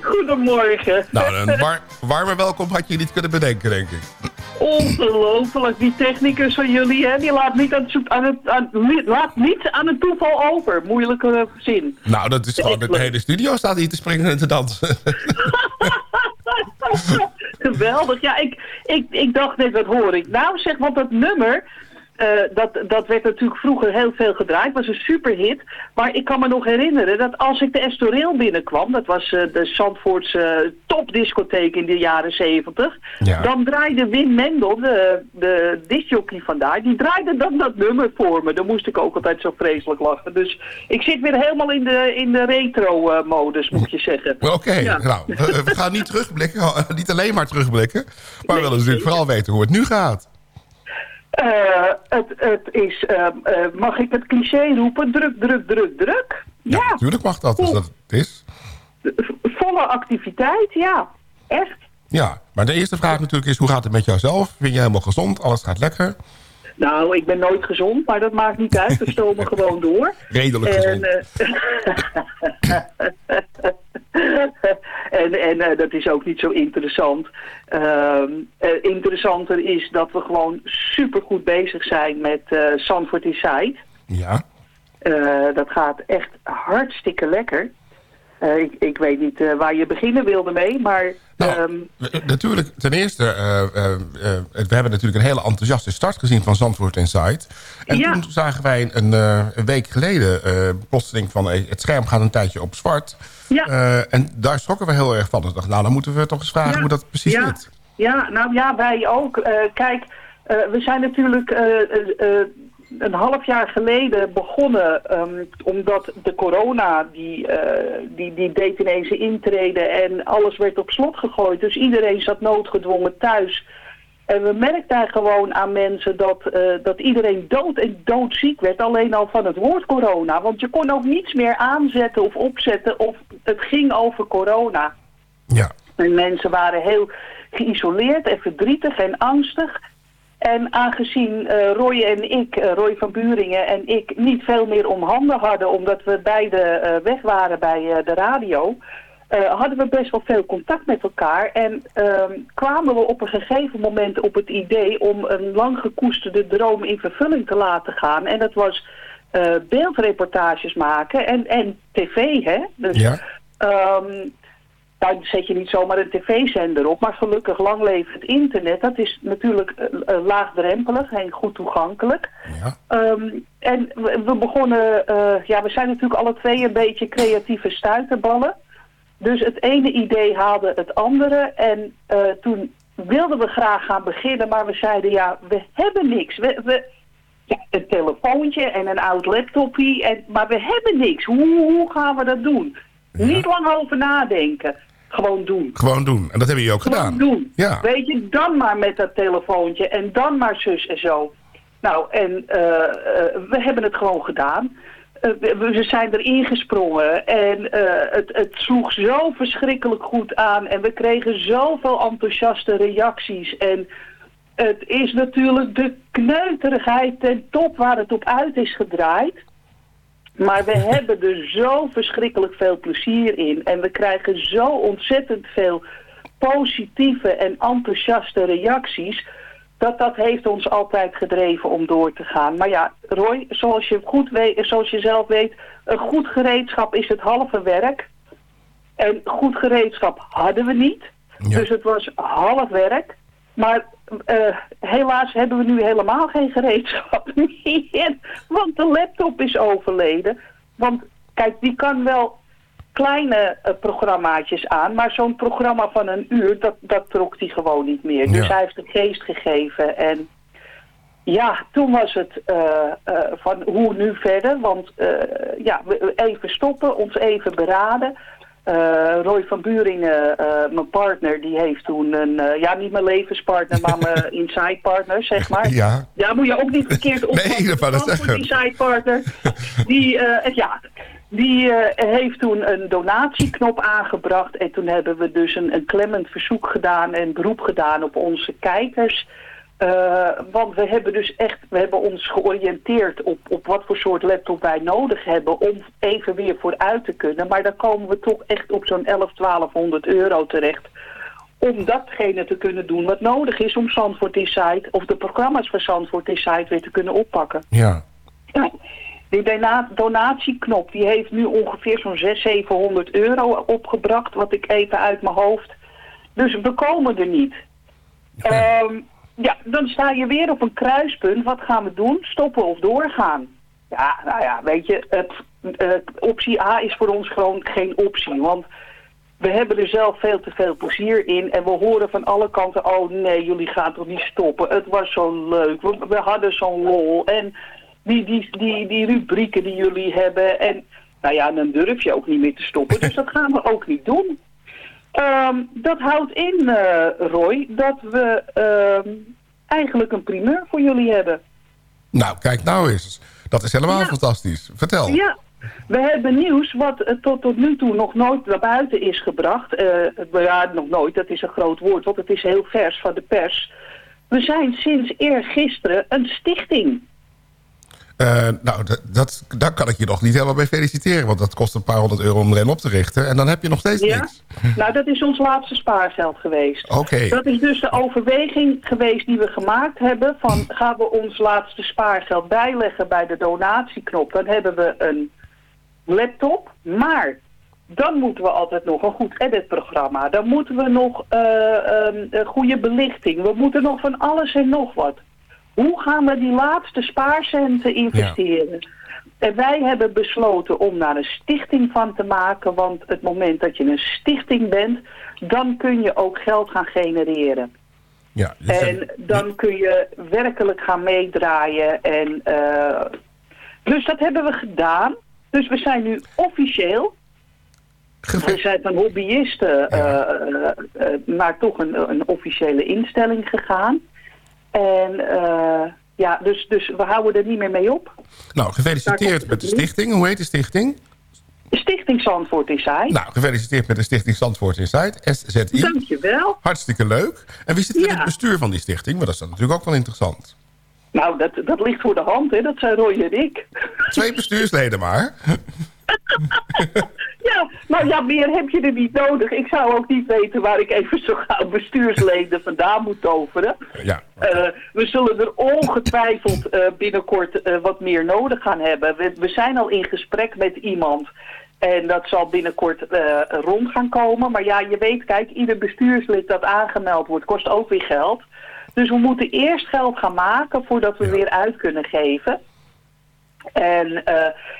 Goedemorgen. Nou, een war- warme welkom had je niet kunnen bedenken, denk ik. Ongelooflijk, die technicus van jullie, hè, die laat niet aan het, aan het, aan, laat niet aan het toeval over. Moeilijke zin. Nou, dat is gewoon, de hele studio staat hier te springen en te dansen. Geweldig. Ja, ik, ik, ik dacht net, wat hoor ik? Nou zeg, want dat nummer, eh, dat, dat werd natuurlijk vroeger heel veel gedraaid. was een superhit. Maar ik kan me nog herinneren dat als ik de Estoril binnenkwam... dat was eh, de Zandvoortse topdiscotheek in de jaren zeventig... Ja. dan draaide Wim Mendel, de, de discjockey vandaar... die draaide dan dat nummer voor me. Dan moest ik ook altijd zo vreselijk lachen. Dus ik zit weer helemaal in de, in de retro-modus, moet je zeggen. Oké, Ja. nou, we, we gaan niet terugblikken, niet alleen maar terugblikken. Maar we willen natuurlijk vooral weten hoe het nu gaat. Eh, het, het is, eh, eh, mag ik het cliché roepen? Druk, druk, druk, druk. Ja, Ja, natuurlijk mag dat, dus dat het is. volle activiteit, ja. Echt. Ja, maar de eerste vraag natuurlijk is, hoe gaat het met jouzelf? Ben je helemaal gezond? Alles gaat lekker? Nou, ik ben nooit gezond, maar dat maakt niet uit. We stomen gewoon door. Redelijk gezond. eh, en en eh, dat is ook niet zo interessant. Ehm, eh, interessanter is dat we gewoon supergoed bezig zijn met Sanford Inside. Ja. Dat gaat echt hartstikke lekker. Eh, ik, ik weet niet eh, waar je beginnen wilde mee, maar... ehm, Eh, Natuurlijk, ten eerste, we hebben natuurlijk een hele enthousiaste start gezien van Zandvoort Inside. En Ja. toen zagen wij een, een week geleden plotseling van het scherm gaat een tijdje op zwart. Ja. En daar schrokken we heel erg van. Dus dacht, nou dan moeten we toch eens vragen Ja. hoe dat precies ja. zit. Ja, nou ja, wij ook. Kijk, we zijn natuurlijk een half jaar geleden begonnen... ehm, omdat de corona, die, eh, die, die deed ineens een intrede... en alles werd op slot gegooid. Dus iedereen zat noodgedwongen thuis... En we merkten gewoon aan mensen dat, eh, dat iedereen dood en doodziek werd. Alleen al van het woord corona. Want je kon ook niets meer aanzetten of opzetten of het ging over corona. Ja. En mensen waren heel geïsoleerd en verdrietig en angstig. En aangezien eh, Roy en ik, eh, Roy van Buringen en ik, niet veel meer om handen hadden... omdat we beide eh, weg waren bij de radio... hadden we best wel veel contact met elkaar. En ehm, kwamen we op een gegeven moment op het idee... om een lang gekoesterde droom in vervulling te laten gaan. En dat was beeldreportages maken en, en tv, hè? Dus, Ja. Ehm, daar zet je niet zomaar een tv-zender op. Maar gelukkig lang leven het internet. Dat is natuurlijk eh, eh, laagdrempelig en goed toegankelijk. Ja. Ehm, en we, we begonnen... eh, ja, we zijn natuurlijk alle twee een beetje creatieve stuiterballen. Dus het ene idee haalde het andere. En toen wilden we graag gaan beginnen. Maar we zeiden, ja, we hebben niks. We, we, ja, een telefoontje en een oud laptopje. En, maar we hebben niks. Hoe, hoe gaan we dat doen? Niet lang over nadenken. Gewoon doen. Gewoon doen. En dat hebben jullie ook Gewoon gedaan. doen. Ja. Weet je, dan maar met dat telefoontje en dan maar zus en zo. Nou, en eh, eh, we hebben het gewoon gedaan. Eh, we, we zijn erin gesprongen en het, het sloeg zo verschrikkelijk goed aan. En we kregen zoveel enthousiaste reacties. En het is natuurlijk de kneuterigheid ten top waar het op uit is gedraaid. Maar we hebben er zo verschrikkelijk veel plezier in. En we krijgen zo ontzettend veel positieve en enthousiaste reacties. Dat dat heeft ons altijd gedreven om door te gaan. Maar ja, Roy, zoals je, goed weet, zoals je zelf weet... een goed gereedschap is het halve werk. En goed gereedschap hadden we niet. Ja. Dus het was half werk. Maar eh, helaas hebben we nu helemaal geen gereedschap meer. Want de laptop is overleden. Want kijk, die kan wel kleine eh, programmaatjes aan. Maar zo'n programma van een uur, dat, dat trok hij gewoon niet meer. Dus Ja. hij heeft de geest gegeven. En ja, toen was het eh, van hoe nu verder. Want ja, even stoppen, ons even beraden. Eh, Roy van Buringen, eh, mijn partner, die heeft toen een... eh, ja, niet mijn levenspartner, maar mijn inside partner, zeg maar. Ja. Ja, moet je ook niet verkeerd opvatten. Nee, dat inside partner. Die, ja, die heeft toen een donatieknop aangebracht. En toen hebben we dus een, een klemmend verzoek gedaan en beroep gedaan op onze kijkers. Eh, want we hebben dus echt, we hebben ons georiënteerd op, op wat voor soort laptop wij nodig hebben om even weer vooruit te kunnen. Maar dan komen we toch echt op zo'n 11, 1200 euro terecht. Om datgene te kunnen doen wat nodig is om Zandvoort Insight of de programma's van Zandvoort Insight weer te kunnen oppakken. Ja. Ja, die dona- donatieknop die heeft nu ongeveer zo'n 600, 700 euro opgebracht, wat ik even uit mijn hoofd. Dus we komen er niet. Ehm, ja, dan sta je weer op een kruispunt. Wat gaan we doen? Stoppen of doorgaan? Ja, nou ja, weet je, optie A is voor ons gewoon geen optie. Want we hebben er zelf veel te veel plezier in. En we horen van alle kanten, oh nee, jullie gaan toch niet stoppen. Het was zo leuk. We, we hadden zo'n lol. En die, die, die, die rubrieken die jullie hebben. En nou ja, dan durf je ook niet meer te stoppen. Dus dat gaan we ook niet doen. Ehm, dat houdt in, eh, Roy, dat we ehm, eigenlijk een primeur voor jullie hebben. Nou, kijk nou eens. Dat is helemaal fantastisch. Vertel. Ja, we hebben nieuws wat eh, tot, tot nu toe nog nooit naar buiten is gebracht. Eh, ja, nog nooit, dat is een groot woord, want het is heel vers van de pers. We zijn sinds eergisteren een stichting. Eh, nou, dat, daar kan ik je nog niet helemaal bij feliciteren. Want dat kost een paar honderd euro om er een op te richten. En dan heb je nog steeds Ja? niks. Nou, dat is ons laatste spaargeld geweest. Oké. Dat is dus de overweging geweest die we gemaakt hebben. Van gaan we ons laatste spaargeld bijleggen bij de donatieknop. Dan hebben we een laptop. Maar dan moeten we altijd nog een goed editprogramma. Dan moeten we nog eh, ehm, een goede belichting. We moeten nog van alles en nog wat. Hoe gaan we die laatste spaarcenten investeren? En wij hebben besloten om daar een stichting van te maken. Want het moment dat je een stichting bent, dan kun je ook geld gaan genereren. Ja, dus, En dan kun je werkelijk gaan meedraaien. En, eh, dus dat hebben we gedaan. Dus we zijn nu officieel... We zijn van hobbyisten eh, naar toch een, een officiële instelling gegaan. En eh, ja, dus, dus we houden er niet meer mee op. nou, gefeliciteerd met de stichting. Hoe heet de stichting? Stichting Zandvoort hij. Nou, gefeliciteerd met de stichting Zandvoort Insight, SZI. Dankjewel. Hartstikke leuk. En wie zit er in het bestuur van die stichting? Maar dat is dan natuurlijk ook wel interessant. Nou, dat, dat ligt voor de hand, hè. Dat zijn Roy en ik. Twee bestuursleden maar. Ja, nou ja, meer heb je er niet nodig. Ik zou ook niet weten waar ik even zo gauw bestuursleden vandaan moet toveren. Ja. Eh, we zullen er ongetwijfeld eh, binnenkort eh, wat meer nodig gaan hebben. We, we zijn al in gesprek met iemand. En dat zal binnenkort rond gaan komen. Maar ja, je weet, kijk, ieder bestuurslid dat aangemeld wordt, kost ook weer geld. Dus we moeten eerst geld gaan maken voordat we weer uit kunnen geven. En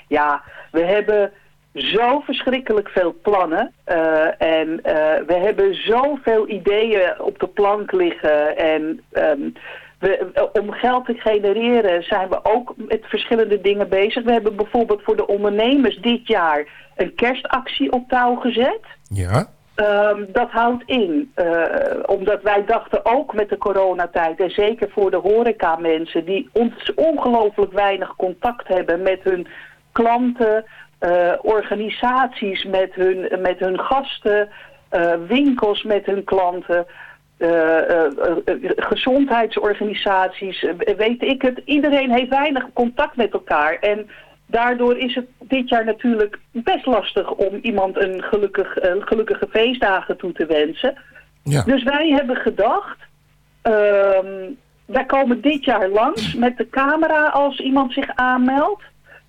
ja, we hebben zo verschrikkelijk veel plannen. eh, en eh, we hebben zoveel ideeën op de plank liggen. En ehm, we, om geld te genereren zijn we ook met verschillende dingen bezig. We hebben bijvoorbeeld voor de ondernemers dit jaar een kerstactie op touw gezet. Ja. Ehm, dat houdt in, eh, omdat wij dachten ook met de coronatijd... en zeker voor de horeca mensen die ons ongelooflijk weinig contact hebben met hun klanten... eh, organisaties met hun, met hun gasten, eh, winkels met hun klanten... eh, gezondheidsorganisaties, weet ik het. Iedereen heeft weinig contact met elkaar. En daardoor is het dit jaar natuurlijk best lastig om iemand een gelukkig, gelukkige feestdagen toe te wensen. Ja. Dus wij hebben gedacht, ehm, wij komen dit jaar langs met de camera als iemand zich aanmeldt.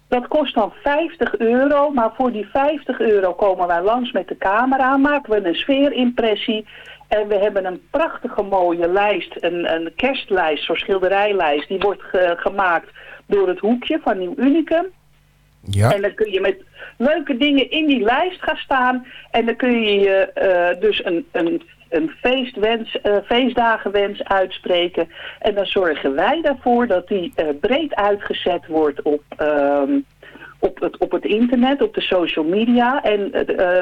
Dat kost dan 50 euro, maar voor die 50 euro komen wij langs met de camera, maken we een sfeerimpressie en we hebben een prachtige mooie lijst, een, een kerstlijst, zo'n schilderijlijst, die wordt ge- gemaakt door het hoekje van Nieuw Unicum. Ja. En dan kun je met leuke dingen in die lijst gaan staan. En dan kun je je eh, dus een, een, een feestwens, eh, feestdagenwens uitspreken. En dan zorgen wij ervoor dat die eh, breed uitgezet wordt op, ehm, op, het, op het internet, op de social media. En eh,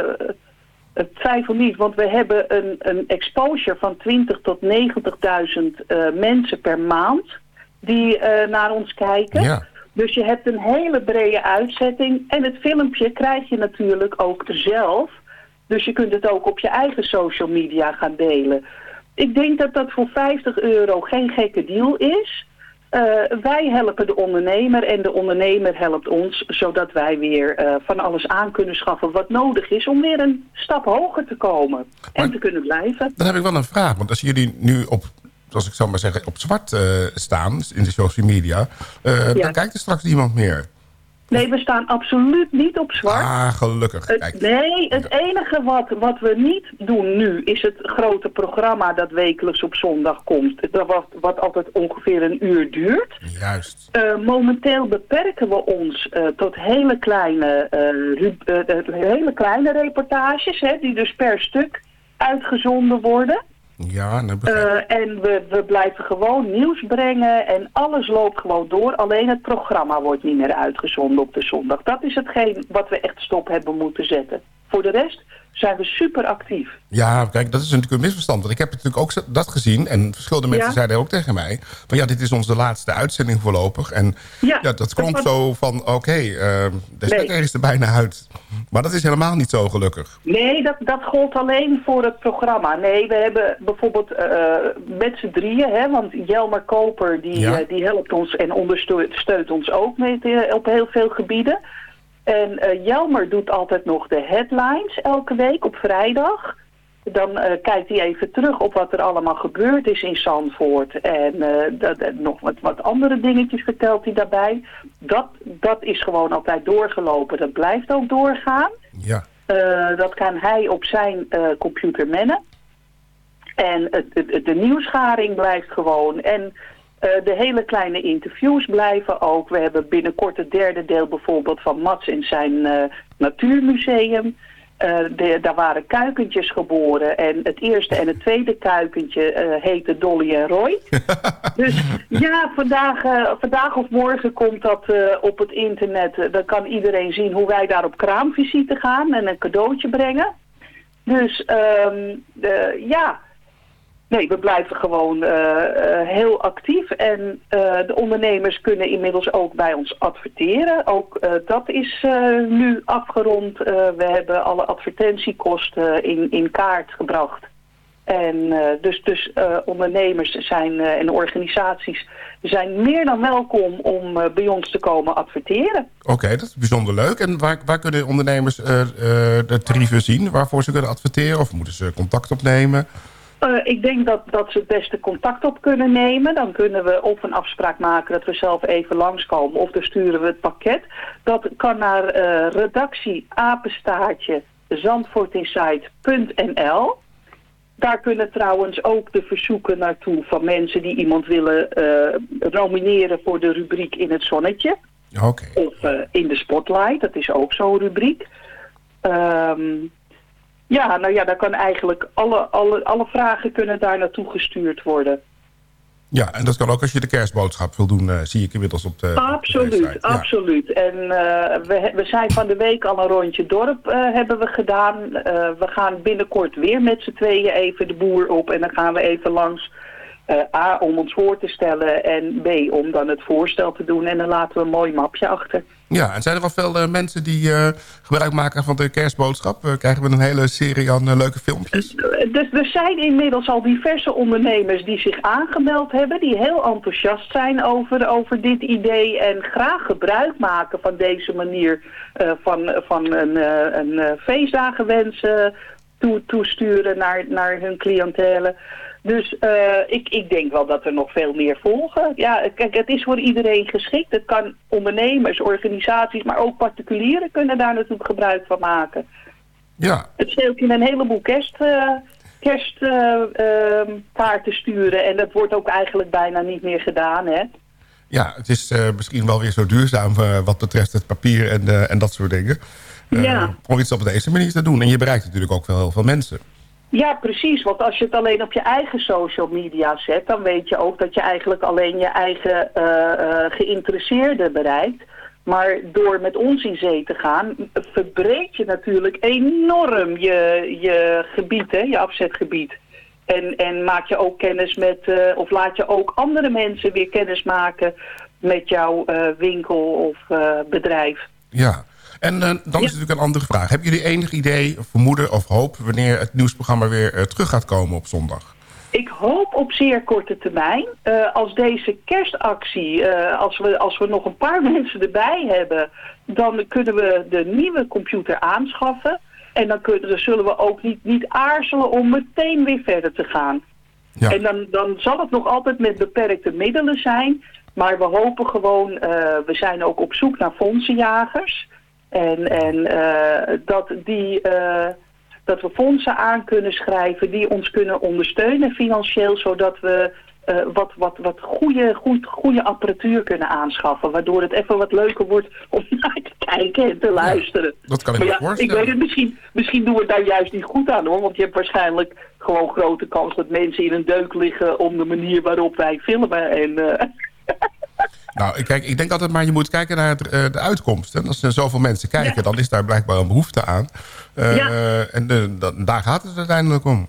eh, twijfel niet, want we hebben een, een exposure van 20 tot 90.000 eh, mensen per maand die naar ons kijken. Ja. Dus je hebt een hele brede uitzetting. En het filmpje krijg je natuurlijk ook zelf. Dus je kunt het ook op je eigen social media gaan delen. Ik denk dat dat voor 50 euro geen gekke deal is. Eh, wij helpen de ondernemer en de ondernemer helpt ons... zodat wij weer eh, van alles aan kunnen schaffen wat nodig is... om weer een stap hoger te komen en te kunnen blijven. Dan heb ik wel een vraag. Want als jullie nu op, zoals ik zou maar zeggen, op zwart eh, staan in de social media... Ja. dan kijkt er straks niemand meer. Nee, we staan absoluut niet op zwart. Ah, gelukkig. Het- nee, het enige wat, wat we niet doen nu is het grote programma dat wekelijks op zondag komt. Dat wat, wat altijd ongeveer een uur duurt. Juist. Eh, momenteel beperken we ons eh, tot hele kleine, eh, hele kleine reportages, hè, die dus per stuk uitgezonden worden. Ja, ik. Eh, en we, we blijven gewoon nieuws brengen en alles loopt gewoon door. Alleen het programma wordt niet meer uitgezonden op de zondag. Dat is hetgeen wat we echt stop hebben moeten zetten. Voor de rest zijn we super actief. Ja, kijk, dat is natuurlijk een misverstand. Want ik heb natuurlijk ook dat gezien. En verschillende mensen Ja. zeiden ook tegen mij... van ja, dit is onze laatste uitzending voorlopig. En ja, Ja, dat klonk dat- zo van... oké, eh, de Nee. is er bijna uit. Maar dat is helemaal niet zo gelukkig. Nee, dat, dat gold alleen voor het programma. Nee, we hebben bijvoorbeeld eh, met z'n drieën, hè, want Jelmer Koper die, Ja. eh, die helpt ons en ondersteunt ons ook met, op heel veel gebieden. En eh, Jelmer doet altijd nog de headlines elke week op vrijdag. Dan eh, kijkt hij even terug op wat er allemaal gebeurd is in Zandvoort. En eh, dat, nog wat, wat andere dingetjes vertelt hij daarbij. Dat, dat is gewoon altijd doorgelopen. Dat blijft ook doorgaan. Ja. Dat kan hij op zijn computer mannen. En het, het- de nieuwsgaring blijft gewoon. En eh, de hele kleine interviews blijven ook. We hebben binnenkort het derde deel bijvoorbeeld van Mats in zijn eh, natuurmuseum. Eh, de, daar waren kuikentjes geboren. En het eerste en het tweede kuikentje heette Dolly en Roy. dus ja, vandaag, vandaag of morgen komt dat op het internet. Dan kan iedereen zien hoe wij daar op kraamvisite gaan en een cadeautje brengen. Dus ehm, de- ja, nee, we blijven gewoon eh, eh, heel actief. En eh, de ondernemers kunnen inmiddels ook bij ons adverteren. Ook dat is nu afgerond. We hebben alle advertentiekosten in, in kaart gebracht. En dus, dus ondernemers zijn, en organisaties zijn meer dan welkom om bij ons te komen adverteren. Oké, dat is bijzonder leuk. En waar, waar kunnen ondernemers de tarieven zien? Waarvoor ze kunnen adverteren? Of moeten ze contact opnemen? Eh, ik denk dat, dat ze het beste contact op kunnen nemen. Dan kunnen we of een afspraak maken dat we zelf even langskomen. Of dan sturen we het pakket. Dat kan naar eh, redactie apenstaartje zandvoortinsight.nl. Daar kunnen trouwens ook de verzoeken naartoe van mensen die iemand willen eh, nomineren voor de rubriek in het zonnetje. Of in de spotlight, dat is ook zo'n rubriek. Ehm, ja, nou ja, daar kan eigenlijk alle, alle, alle vragen kunnen daar naartoe gestuurd worden. Ja, en dat kan ook als je de kerstboodschap wil doen, eh, zie ik inmiddels op de op de Absoluut. Ja. absoluut. En eh, we, we zijn van de week al een rondje dorp eh, hebben we gedaan. We gaan binnenkort weer met z'n tweeën even de boer op. En dan gaan we even langs eh, A, om ons voor te stellen. En B, om dan het voorstel te doen. En dan laten we een mooi mapje achter. Ja, en zijn er al veel eh, mensen die eh, gebruik maken van de kerstboodschap? Krijgen we een hele serie aan leuke filmpjes? Dus er zijn inmiddels al diverse ondernemers die zich aangemeld hebben, die heel enthousiast zijn over, over dit idee en graag gebruik maken van deze manier van, van een, een feestdagenwens toe, toesturen naar, naar hun cliëntelen. Dus eh, ik, ik denk wel dat er nog veel meer volgen. Ja, kijk, het is voor iedereen geschikt. Het kan ondernemers, organisaties, maar ook particulieren kunnen daar natuurlijk gebruik van maken. Ja, Het scheelt je een heleboel kerst, kerstkaarten sturen. En dat wordt ook eigenlijk bijna niet meer gedaan, hè. ja het is misschien wel weer zo duurzaam wat betreft het papier en, en dat soort dingen. Ja. Om iets op deze manier te doen. En je bereikt natuurlijk ook wel heel veel mensen. Ja, precies. Want als je het alleen op je eigen social media zet... dan weet je ook dat je eigenlijk alleen je eigen eh, eh, geïnteresseerden bereikt. Maar door met ons in zee te gaan, verbreed je natuurlijk enorm je, je gebied, hè, je afzetgebied. En, en maak je ook kennis met, eh, of laat je ook andere mensen weer kennis maken met jouw winkel of bedrijf. Ja. En eh, dan is natuurlijk een andere vraag. Hebben jullie enig idee, vermoeden of hoop... wanneer het nieuwsprogramma weer eh, terug gaat komen op zondag? Ik hoop op zeer korte termijn, eh, als deze kerstactie, als, we, als we nog een paar mensen erbij hebben, dan kunnen we de nieuwe computer aanschaffen. En dan, kunnen, dan zullen we ook niet, niet aarzelen om meteen weer verder te gaan. Ja. En dan, dan zal het nog altijd met beperkte middelen zijn. Maar we hopen gewoon, we zijn ook op zoek naar fondsenjagers. En, en eh, dat, die, eh, dat we fondsen aan kunnen schrijven die ons kunnen ondersteunen financieel. Zodat we eh, wat, wat, wat goede, goed, goede apparatuur kunnen aanschaffen. Waardoor het even wat leuker wordt om naar te kijken en te luisteren. dat kan ik maar me ja, voorstellen. Ik weet het, misschien, misschien doen we het daar juist niet goed aan hoor. Want je hebt waarschijnlijk gewoon grote kans dat mensen in een deuk liggen om de manier waarop wij filmen. En, Nou, kijk, ik denk altijd maar je moet kijken naar eh, de uitkomst. En als er zoveel mensen kijken, dan is daar blijkbaar een behoefte aan. Eh, Ja. En de, dat- daar gaat het uiteindelijk om.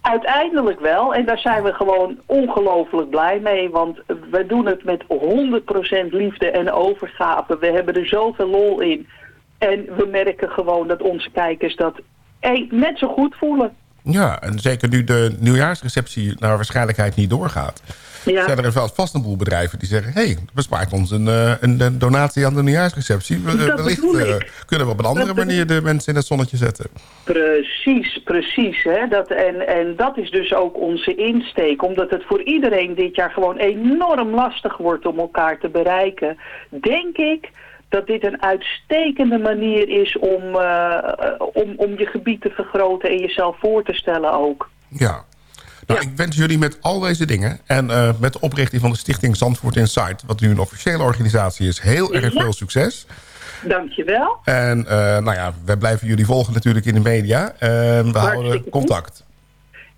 Uiteindelijk wel. En daar zijn we gewoon ongelooflijk blij mee. Want we doen het met 100% liefde en overgave. We hebben er zoveel lol in. En we merken gewoon dat onze kijkers dat eh, net zo goed voelen. Ja, en zeker nu de nieuwjaarsreceptie naar waarschijnlijkheid niet doorgaat. Ja. Zijn er wel vast een boel bedrijven die zeggen... hé, hey, bespaart ons een, eh, een, een donatie aan de nieuwjaarsreceptie. We- Dat Wellicht eh, kunnen we op een andere Dat manier de mensen in het zonnetje zetten. Precies, precies. Hè? Dat, en, en dat is dus ook onze insteek. Omdat het voor iedereen dit jaar gewoon enorm lastig wordt om elkaar te bereiken. Denk ik dat dit een uitstekende manier is om, eh, om, om je gebied te vergroten en jezelf voor te stellen ook. Ja. Nou, ik wens jullie met al deze dingen... en eh, met de oprichting van de stichting Zandvoort Insight... wat nu een officiële organisatie is, heel erg Ja. veel succes. Dankjewel. En eh, nou ja, wij blijven jullie volgen natuurlijk in de media. We houden contact.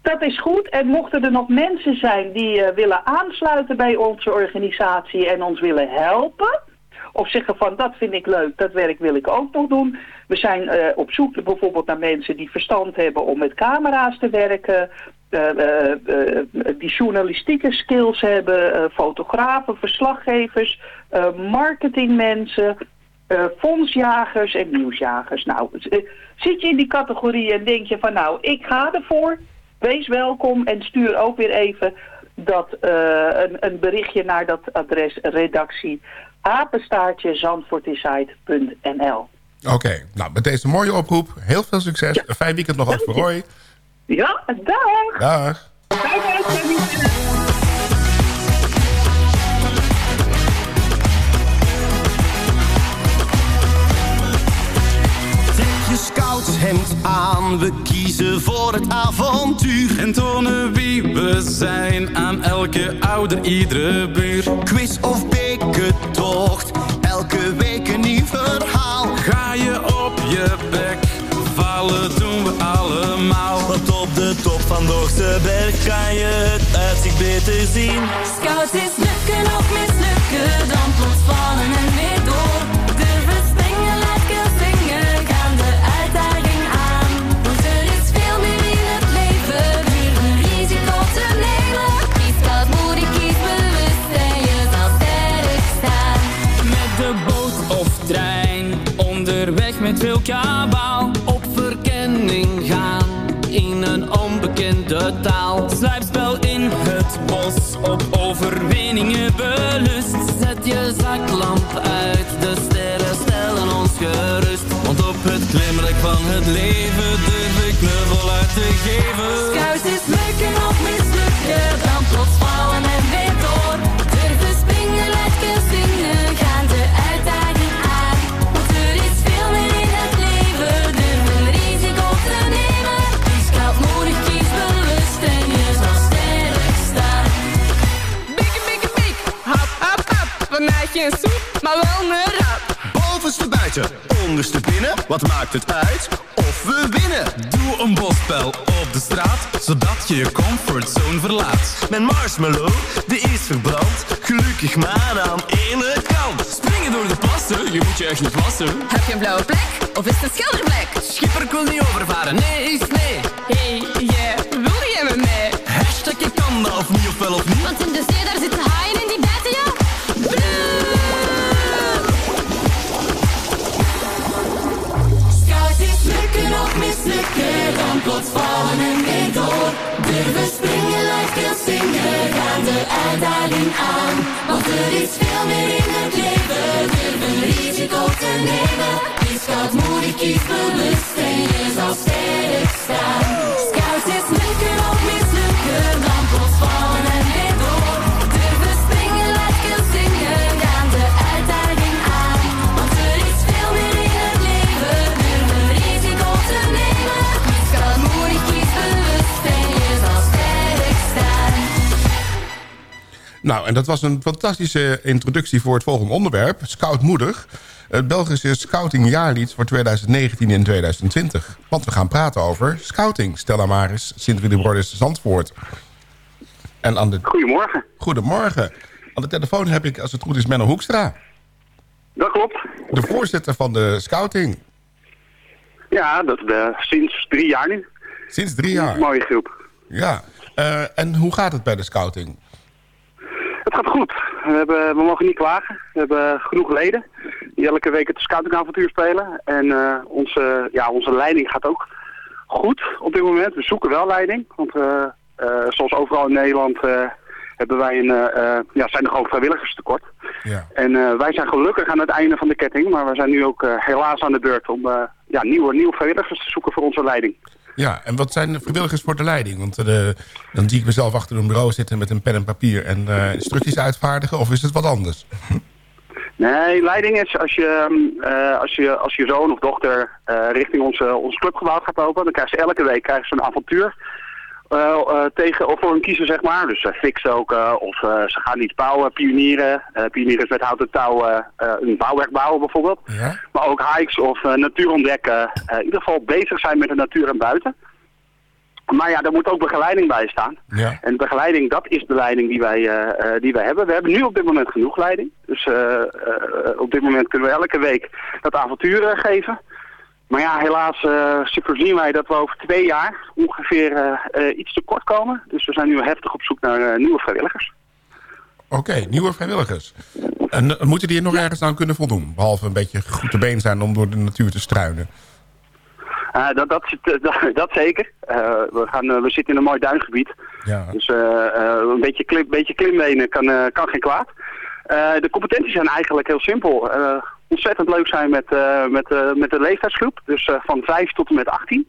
Dat is goed. En mochten er nog mensen zijn die eh, willen aansluiten bij onze organisatie en ons willen helpen... of zeggen van dat vind ik leuk, dat werk wil ik ook nog doen... We zijn eh, op zoek bijvoorbeeld naar mensen die verstand hebben om met camera's te werken... eh, eh, die journalistieke skills hebben, fotografen, verslaggevers, marketingmensen... fondsjagers en nieuwsjagers. Nou, zit je in die categorie en denk je van nou, ik ga ervoor... Wees welkom en stuur ook weer even dat, een, een berichtje naar dat adres redactie apenstaartje zandvoortinsight.nl. Oké, nou met deze mooie oproep, heel veel succes. Een fijn weekend nog ook voor Roy. Ja, dag! Dag. Fijne uitzending. Scoutshemd aan, we kiezen voor het avontuur. En tonen wie we zijn aan elke ouder, iedere buur. Quiz of bekentocht, elke week een nieuw verhaal. Ga je op je bek, vallen doen we allemaal. Want op de top van Berg kan je het uitzicht beter zien. Scouts is veel kabaal. Op verkenning gaan, in een onbekende taal. Slijpspel in het bos, op overwinningen belust. Zet je zaklamp uit, de sterren stellen ons gerust. Want op het klimrek van het leven durf ik knuffel uit te geven. Scouts is lukken of mislukken, onderste binnen. Wat maakt het uit? Of we winnen. Doe een bosspel op de straat, zodat je je comfortzone verlaat. Mijn marshmallow, die is verbrand. Gelukkig maar aan ene kant. Springen door de plassen, je moet je echt niet wassen. Heb je een blauwe plek? Of is het een schildervlek? Schipper, ik wil niet overvaren, nee is nee. Hey, yeah, wil jij met mij? Hashtag je kan dat of niet, of wel of niet. De uitdaging aan. Want er is veel meer in het leven, durven risico te nemen. Scout moedig kiest bewust Nou, en dat was een fantastische introductie voor het volgende onderwerp. Scoutmoedig. Het Belgische scoutingjaarlied voor 2019 en 2020. Want we gaan praten over scouting. Stella Maris, Sint-Willibordis, Zandvoort. En aan de... Goedemorgen. Goedemorgen. Aan de telefoon heb ik, als het goed is, Menno Hoekstra. Dat klopt. De voorzitter van de scouting. Ja, dat eh, sinds drie jaar nu. Sinds drie jaar. Mooie groep. Ja. Eh, en hoe gaat het bij de scouting? Gaat goed. We, hebben, we mogen niet klagen. We hebben genoeg leden die elke week het scoutingavontuur spelen. En eh, onze, ja, onze leiding gaat ook goed op dit moment. We zoeken wel leiding. Want eh, eh, zoals overal in Nederland hebben wij een, ja, zijn er gewoon vrijwilligerstekort. Ja. En wij zijn gelukkig aan het einde van de ketting. Maar we zijn nu ook helaas aan de beurt om ja, nieuwe, nieuwe vrijwilligers te zoeken voor onze leiding. Ja, en wat zijn de vrijwilligers voor de leiding? Want eh, de, dan zie ik mezelf achter een bureau zitten met een pen en papier... en eh, instructies uitvaardigen, of is het wat anders? Nee, leiding is als je, eh, als je, als je zoon of dochter richting onze, ons clubgebouw gaat lopen, dan krijgen ze elke week krijgen ze een avontuur tegen, of voor een kiezer zeg maar. Dus uh, fikstoken of eh, ze gaan iets bouwen, pionieren. Eh pionieren is met houten touw eh, eh, een bouwwerk bouwen bijvoorbeeld. Ja? Maar ook hikes of eh, natuur ontdekken. Eh, in ieder geval bezig zijn met de natuur en buiten. Maar ja, daar moet ook begeleiding bij staan. Ja. En begeleiding, dat is de leiding die wij, eh, eh, die wij hebben. We hebben nu op dit moment genoeg leiding. Dus eh, eh, op dit moment kunnen we elke week dat avontuur eh, geven. Maar ja, helaas uh, voorzien wij dat we over twee jaar ongeveer eh, eh, iets tekort komen. Dus we zijn nu heftig op zoek naar eh, nieuwe vrijwilligers. Oké, nieuwe vrijwilligers. En eh, moeten die er nog ergens aan kunnen voldoen? Behalve een beetje goed te been zijn om door de natuur te struinen. Eh, dat, dat, dat, dat zeker. Eh, we, gaan, eh, we zitten in een mooi duingebied. Ja. Dus eh, eh, een beetje, klim, beetje klimbenen kan, eh, kan geen kwaad. Eh, de competenties zijn eigenlijk heel simpel. Ontzettend leuk zijn met, eh, met, eh, met de leeftijdsgroep. Dus eh, van 5 tot en met 18.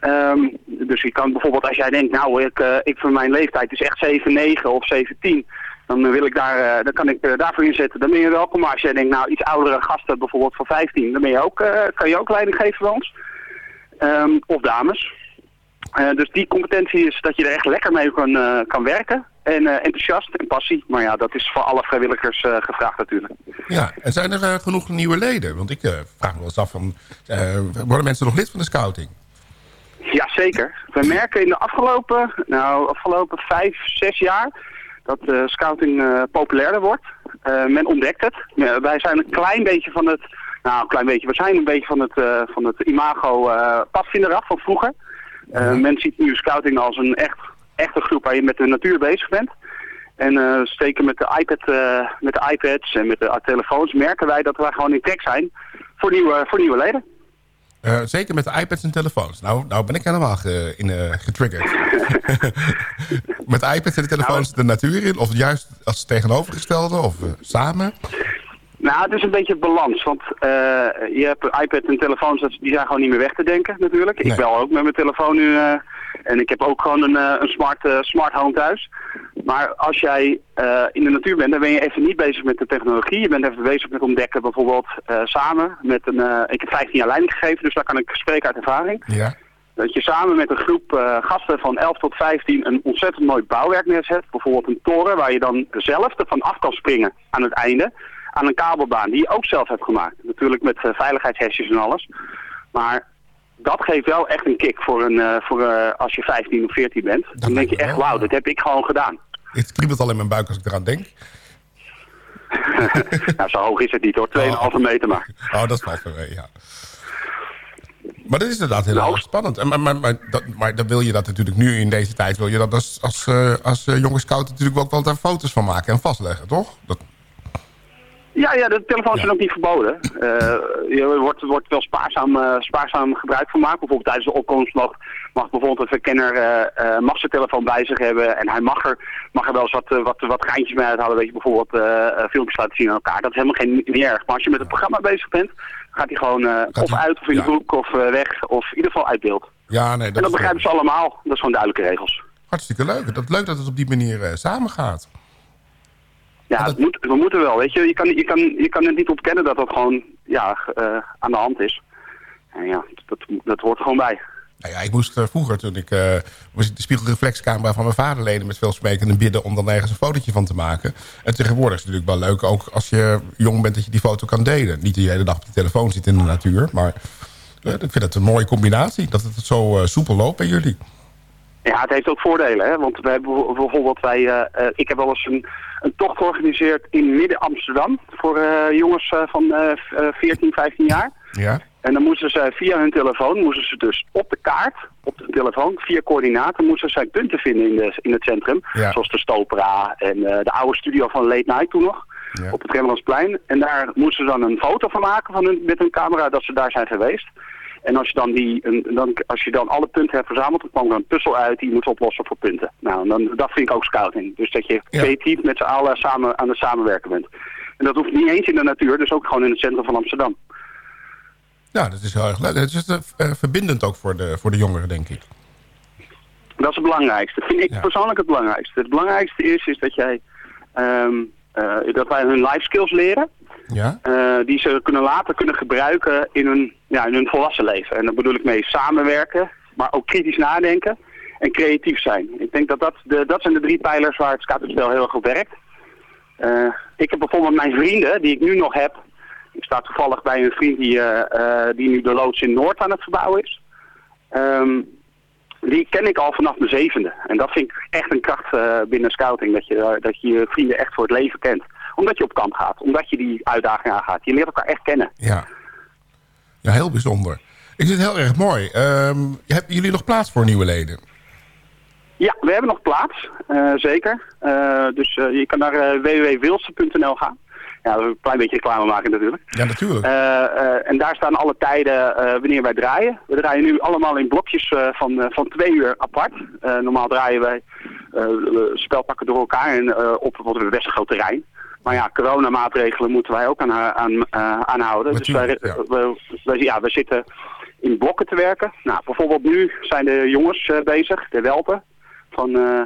Ehm, dus je kan bijvoorbeeld als jij denkt, nou ik, ik voor mijn leeftijd is echt 7, 9 of 7, 10. Dan, wil ik daar, dan kan ik daarvoor inzetten. Dan ben je welkom. Maar als jij denkt, nou iets oudere gasten bijvoorbeeld van 15. Dan ben je ook, kan je ook leiding geven bij ons. Ehm, of dames. Eh, dus die competentie is dat je er echt lekker mee kan, eh, kan werken. En eh, enthousiast en passie. Maar ja, dat is voor alle vrijwilligers gevraagd natuurlijk. Ja, en zijn er genoeg nieuwe leden? Want ik vraag me wel eens af van... worden mensen nog lid van de scouting? Ja, zeker. We merken in de afgelopen, nou, afgelopen vijf, zes jaar dat scouting populairder wordt. Men ontdekt het. Wij zijn een klein beetje van het, nou, een klein beetje, we zijn een beetje van het, van het imago uh, padvinder af van vroeger. Eh, Men ziet nu scouting als een echt, echte groep waar je met de natuur bezig bent. En eh, steken met de, iPad, eh, met de iPads en met de telefoons merken wij dat wij gewoon in trek zijn voor nieuwe, voor nieuwe leden. Zeker met de iPads en telefoons. Nou, nou ben ik helemaal ge- in, getriggerd. met de iPads en de telefoons de natuur in? Of juist als tegenovergestelde? Of samen? Nou, het is een beetje balans. Want eh, je hebt iPad en telefoons, dat- die zijn gewoon niet meer weg te denken natuurlijk. Ik bel ook met mijn telefoon nu. eh, en ik heb ook gewoon een, eh, een smart, smart home thuis. Maar als jij in de natuur bent, dan ben je even niet bezig met de technologie. Je bent even bezig met ontdekken bijvoorbeeld samen. Met een, ik heb 15 jaar leiding gegeven, dus daar kan ik spreken uit ervaring. Ja. Dat je samen met een groep gasten van 11 tot 15 een ontzettend mooi bouwwerk neerzet. Bijvoorbeeld een toren waar je dan zelf ervan af kan springen aan het einde. Aan een kabelbaan die je ook zelf hebt gemaakt. Natuurlijk met uh, veiligheidshesjes en alles. Maar dat geeft wel echt een kick voor een, uh, voor, uh, als je 15 of 14 bent. Dan denk je echt, wauw, dat heb ik gewoon gedaan. Het kriebelt al in mijn buik als ik eraan denk. nou, zo hoog is het niet hoor, 2,5 oh. meter maar. Oh, dat valt wel mee, ja. Maar dat is inderdaad heel erg spannend. Maar, maar, maar, dat, maar dan wil je dat natuurlijk nu in deze tijd... wil je dat als, als, als uh, jonge scout natuurlijk ook wel daar foto's van maken en vastleggen, toch? Dat... Ja, ja, de telefoons zijn ook niet verboden. Er wordt, wordt wel spaarzaam, uh, spaarzaam gebruik van gemaakt. Bijvoorbeeld tijdens de opkomst mag, mag bijvoorbeeld een verkenner uh, mag zijn telefoon bij zich hebben. En hij mag er, mag er wel eens wat, wat, wat geintjes mee uithalen. Weet je, bijvoorbeeld filmpjes laten zien aan elkaar. Dat is helemaal geen, niet erg. Maar als je met het programma bezig bent, gaat hij gewoon of hij, uit of in ja. de hoek of weg. Of in ieder geval uit beeld. Ja, nee, dat en dat begrijpen ze allemaal. Dat is gewoon duidelijke regels. Hartstikke leuk. Dat leuk dat het op die manier samen gaat. Ja, moet, we moeten wel, weet je. Je kan, je, kan, je kan het niet ontkennen dat dat gewoon ja, uh, aan de hand is. En ja, dat, dat hoort gewoon bij. Nou ja, ik moest uh, vroeger, toen ik uh, de spiegelreflexcamera van mijn vader leden... met veel spreken en bidden om dan ergens een fotootje van te maken. En tegenwoordig is het natuurlijk wel leuk, ook als je jong bent... dat je die foto kan delen. Niet dat je de hele dag op de telefoon zit in de natuur, maar... ik vind het een mooie combinatie, dat het zo soepel loopt bij jullie. Ja, het heeft ook voordelen, hè? want we hebben bijvoorbeeld wij, uh, ik heb wel eens een, een tocht georganiseerd in midden Amsterdam voor uh, jongens uh, van 14, 15 jaar. Ja. En dan moesten ze via hun telefoon, moesten ze dus op de kaart, op de telefoon, via coördinaten, moesten zij punten vinden in, de, in het centrum. Ja. Zoals de Stopera en de oude studio van Late Night toen nog, ja. op het Rembrandtsplein. En daar moesten ze dan een foto van maken van hun, met hun camera dat ze daar zijn geweest. En als je dan, die, dan, als je dan alle punten hebt verzameld, dan kwam er een puzzel uit die je moet oplossen voor punten. Nou, dan, dat vind ik ook scouting. Dus dat je Ja. creatief met z'n allen samen aan het samenwerken bent. En dat hoeft niet eens in de natuur, dus ook gewoon in het centrum van Amsterdam. Ja, dat is heel erg leuk. Het is uh, verbindend ook voor de, voor de jongeren, denk ik. Dat is het belangrijkste. Vind ik Ja. persoonlijk het belangrijkste. Het belangrijkste is, is dat, jij, ehm, eh, dat wij hun life skills leren. Ja? eh, die ze kunnen later kunnen gebruiken in hun, ja, in hun volwassen leven. En daar bedoel ik mee samenwerken, maar ook kritisch nadenken en creatief zijn. Ik denk dat dat, de, dat zijn de drie pijlers waar het scoutingspel heel erg op werkt. Eh, ik heb bijvoorbeeld mijn vrienden, die ik nu nog heb. Ik sta toevallig bij een vriend die, eh, die nu de loods in Noord aan het verbouwen is. Ehm, die ken ik al vanaf mijn zevende. En dat vind ik echt een kracht binnen scouting. Dat je, dat je je vrienden echt voor het leven kent. Omdat je op kamp gaat. Omdat je die uitdaging aangaat. Je leert elkaar echt kennen. Ja. Ja, heel bijzonder. Ik vind het heel erg mooi. Ehm, hebben jullie nog plaats voor nieuwe leden? Ja, we hebben nog plaats. eh, zeker. Eh, dus eh, je kan naar www.wilse.nl gaan. Ja, een klein beetje reclame maken natuurlijk. Ja, natuurlijk. En daar staan alle tijden wanneer wij draaien. We draaien nu allemaal in blokjes van, van twee uur apart. Normaal draaien wij spelpakken door elkaar en, op bijvoorbeeld een best groot terrein. Maar ja, coronamaatregelen moeten wij ook aan, aan, eh, aanhouden. Dus wij, Natuurlijk, we, we- ja, we zitten in blokken te werken. Nou, bijvoorbeeld nu zijn de jongens eh, bezig, de welpen, van eh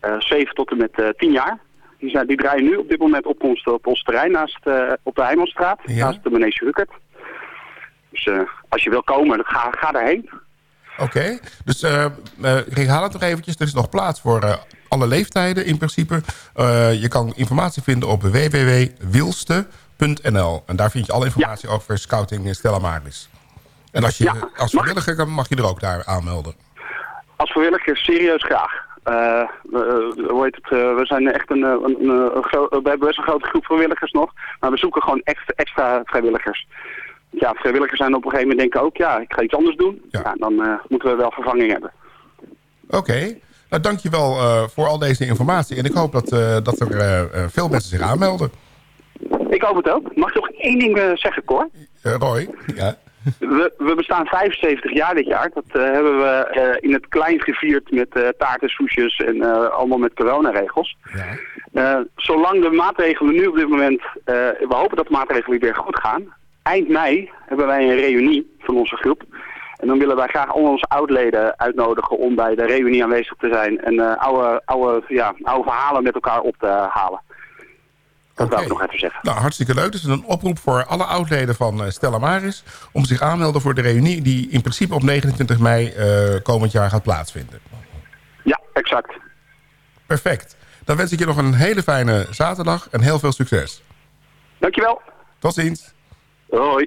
eh, 7 tot en met eh 10 jaar. Die, zijn, die draaien nu op dit moment op ons, op ons terrein naast, op de Heimelstraat, Ja. naast de Manege Ruckert. Dus als je wil komen, ga, ga daarheen. Oké. Dus eh eh, ik herhaal het nog eventjes. Er is nog plaats voor eh, alle leeftijden in principe. Je kan informatie vinden op www.wilste.nl. En daar vind je alle informatie over scouting in Stella Maris. En als je Ja, als mag- vrijwilliger kan, mag je er ook daar aanmelden. Als vrijwilliger serieus graag. We, hoe heet het, we zijn echt een, een, een, een gro- we hebben best een grote groep vrijwilligers nog. Maar we zoeken gewoon extra, extra vrijwilligers. Ja, vrijwilligers zijn op een gegeven moment denken ook, ja, ik ga iets anders doen. Ja. dan eh, moeten we wel vervanging hebben. Oké. Nou, dankjewel eh voor al deze informatie. En ik hoop dat, eh, dat er veel mensen zich aanmelden. Ik hoop het ook. Mag ik nog één ding zeggen, Cor? Roy? Ja. We, we bestaan 75 jaar dit jaar. Dat hebben we in het klein gevierd met eh taart en soesjes en allemaal met coronaregels. Eh, zolang de maatregelen nu op dit moment, we hopen dat de maatregelen weer goed gaan. Eind mei hebben wij een reunie van onze groep. En dan willen wij graag al onze oudleden uitnodigen om bij de reunie aanwezig te zijn. En eh, oude, oude, ja, oude verhalen met elkaar op te halen. Dat wil ik nog even zeggen. Nou, hartstikke leuk. Dus een oproep voor alle oudleden van eh, Stella Maris... om zich aanmelden voor de reunie die in principe op 29 mei eh, komend jaar gaat plaatsvinden. Ja, exact. Perfect. Dan wens ik je nog een hele fijne zaterdag en heel veel succes. Dankjewel. Tot ziens. Hoi.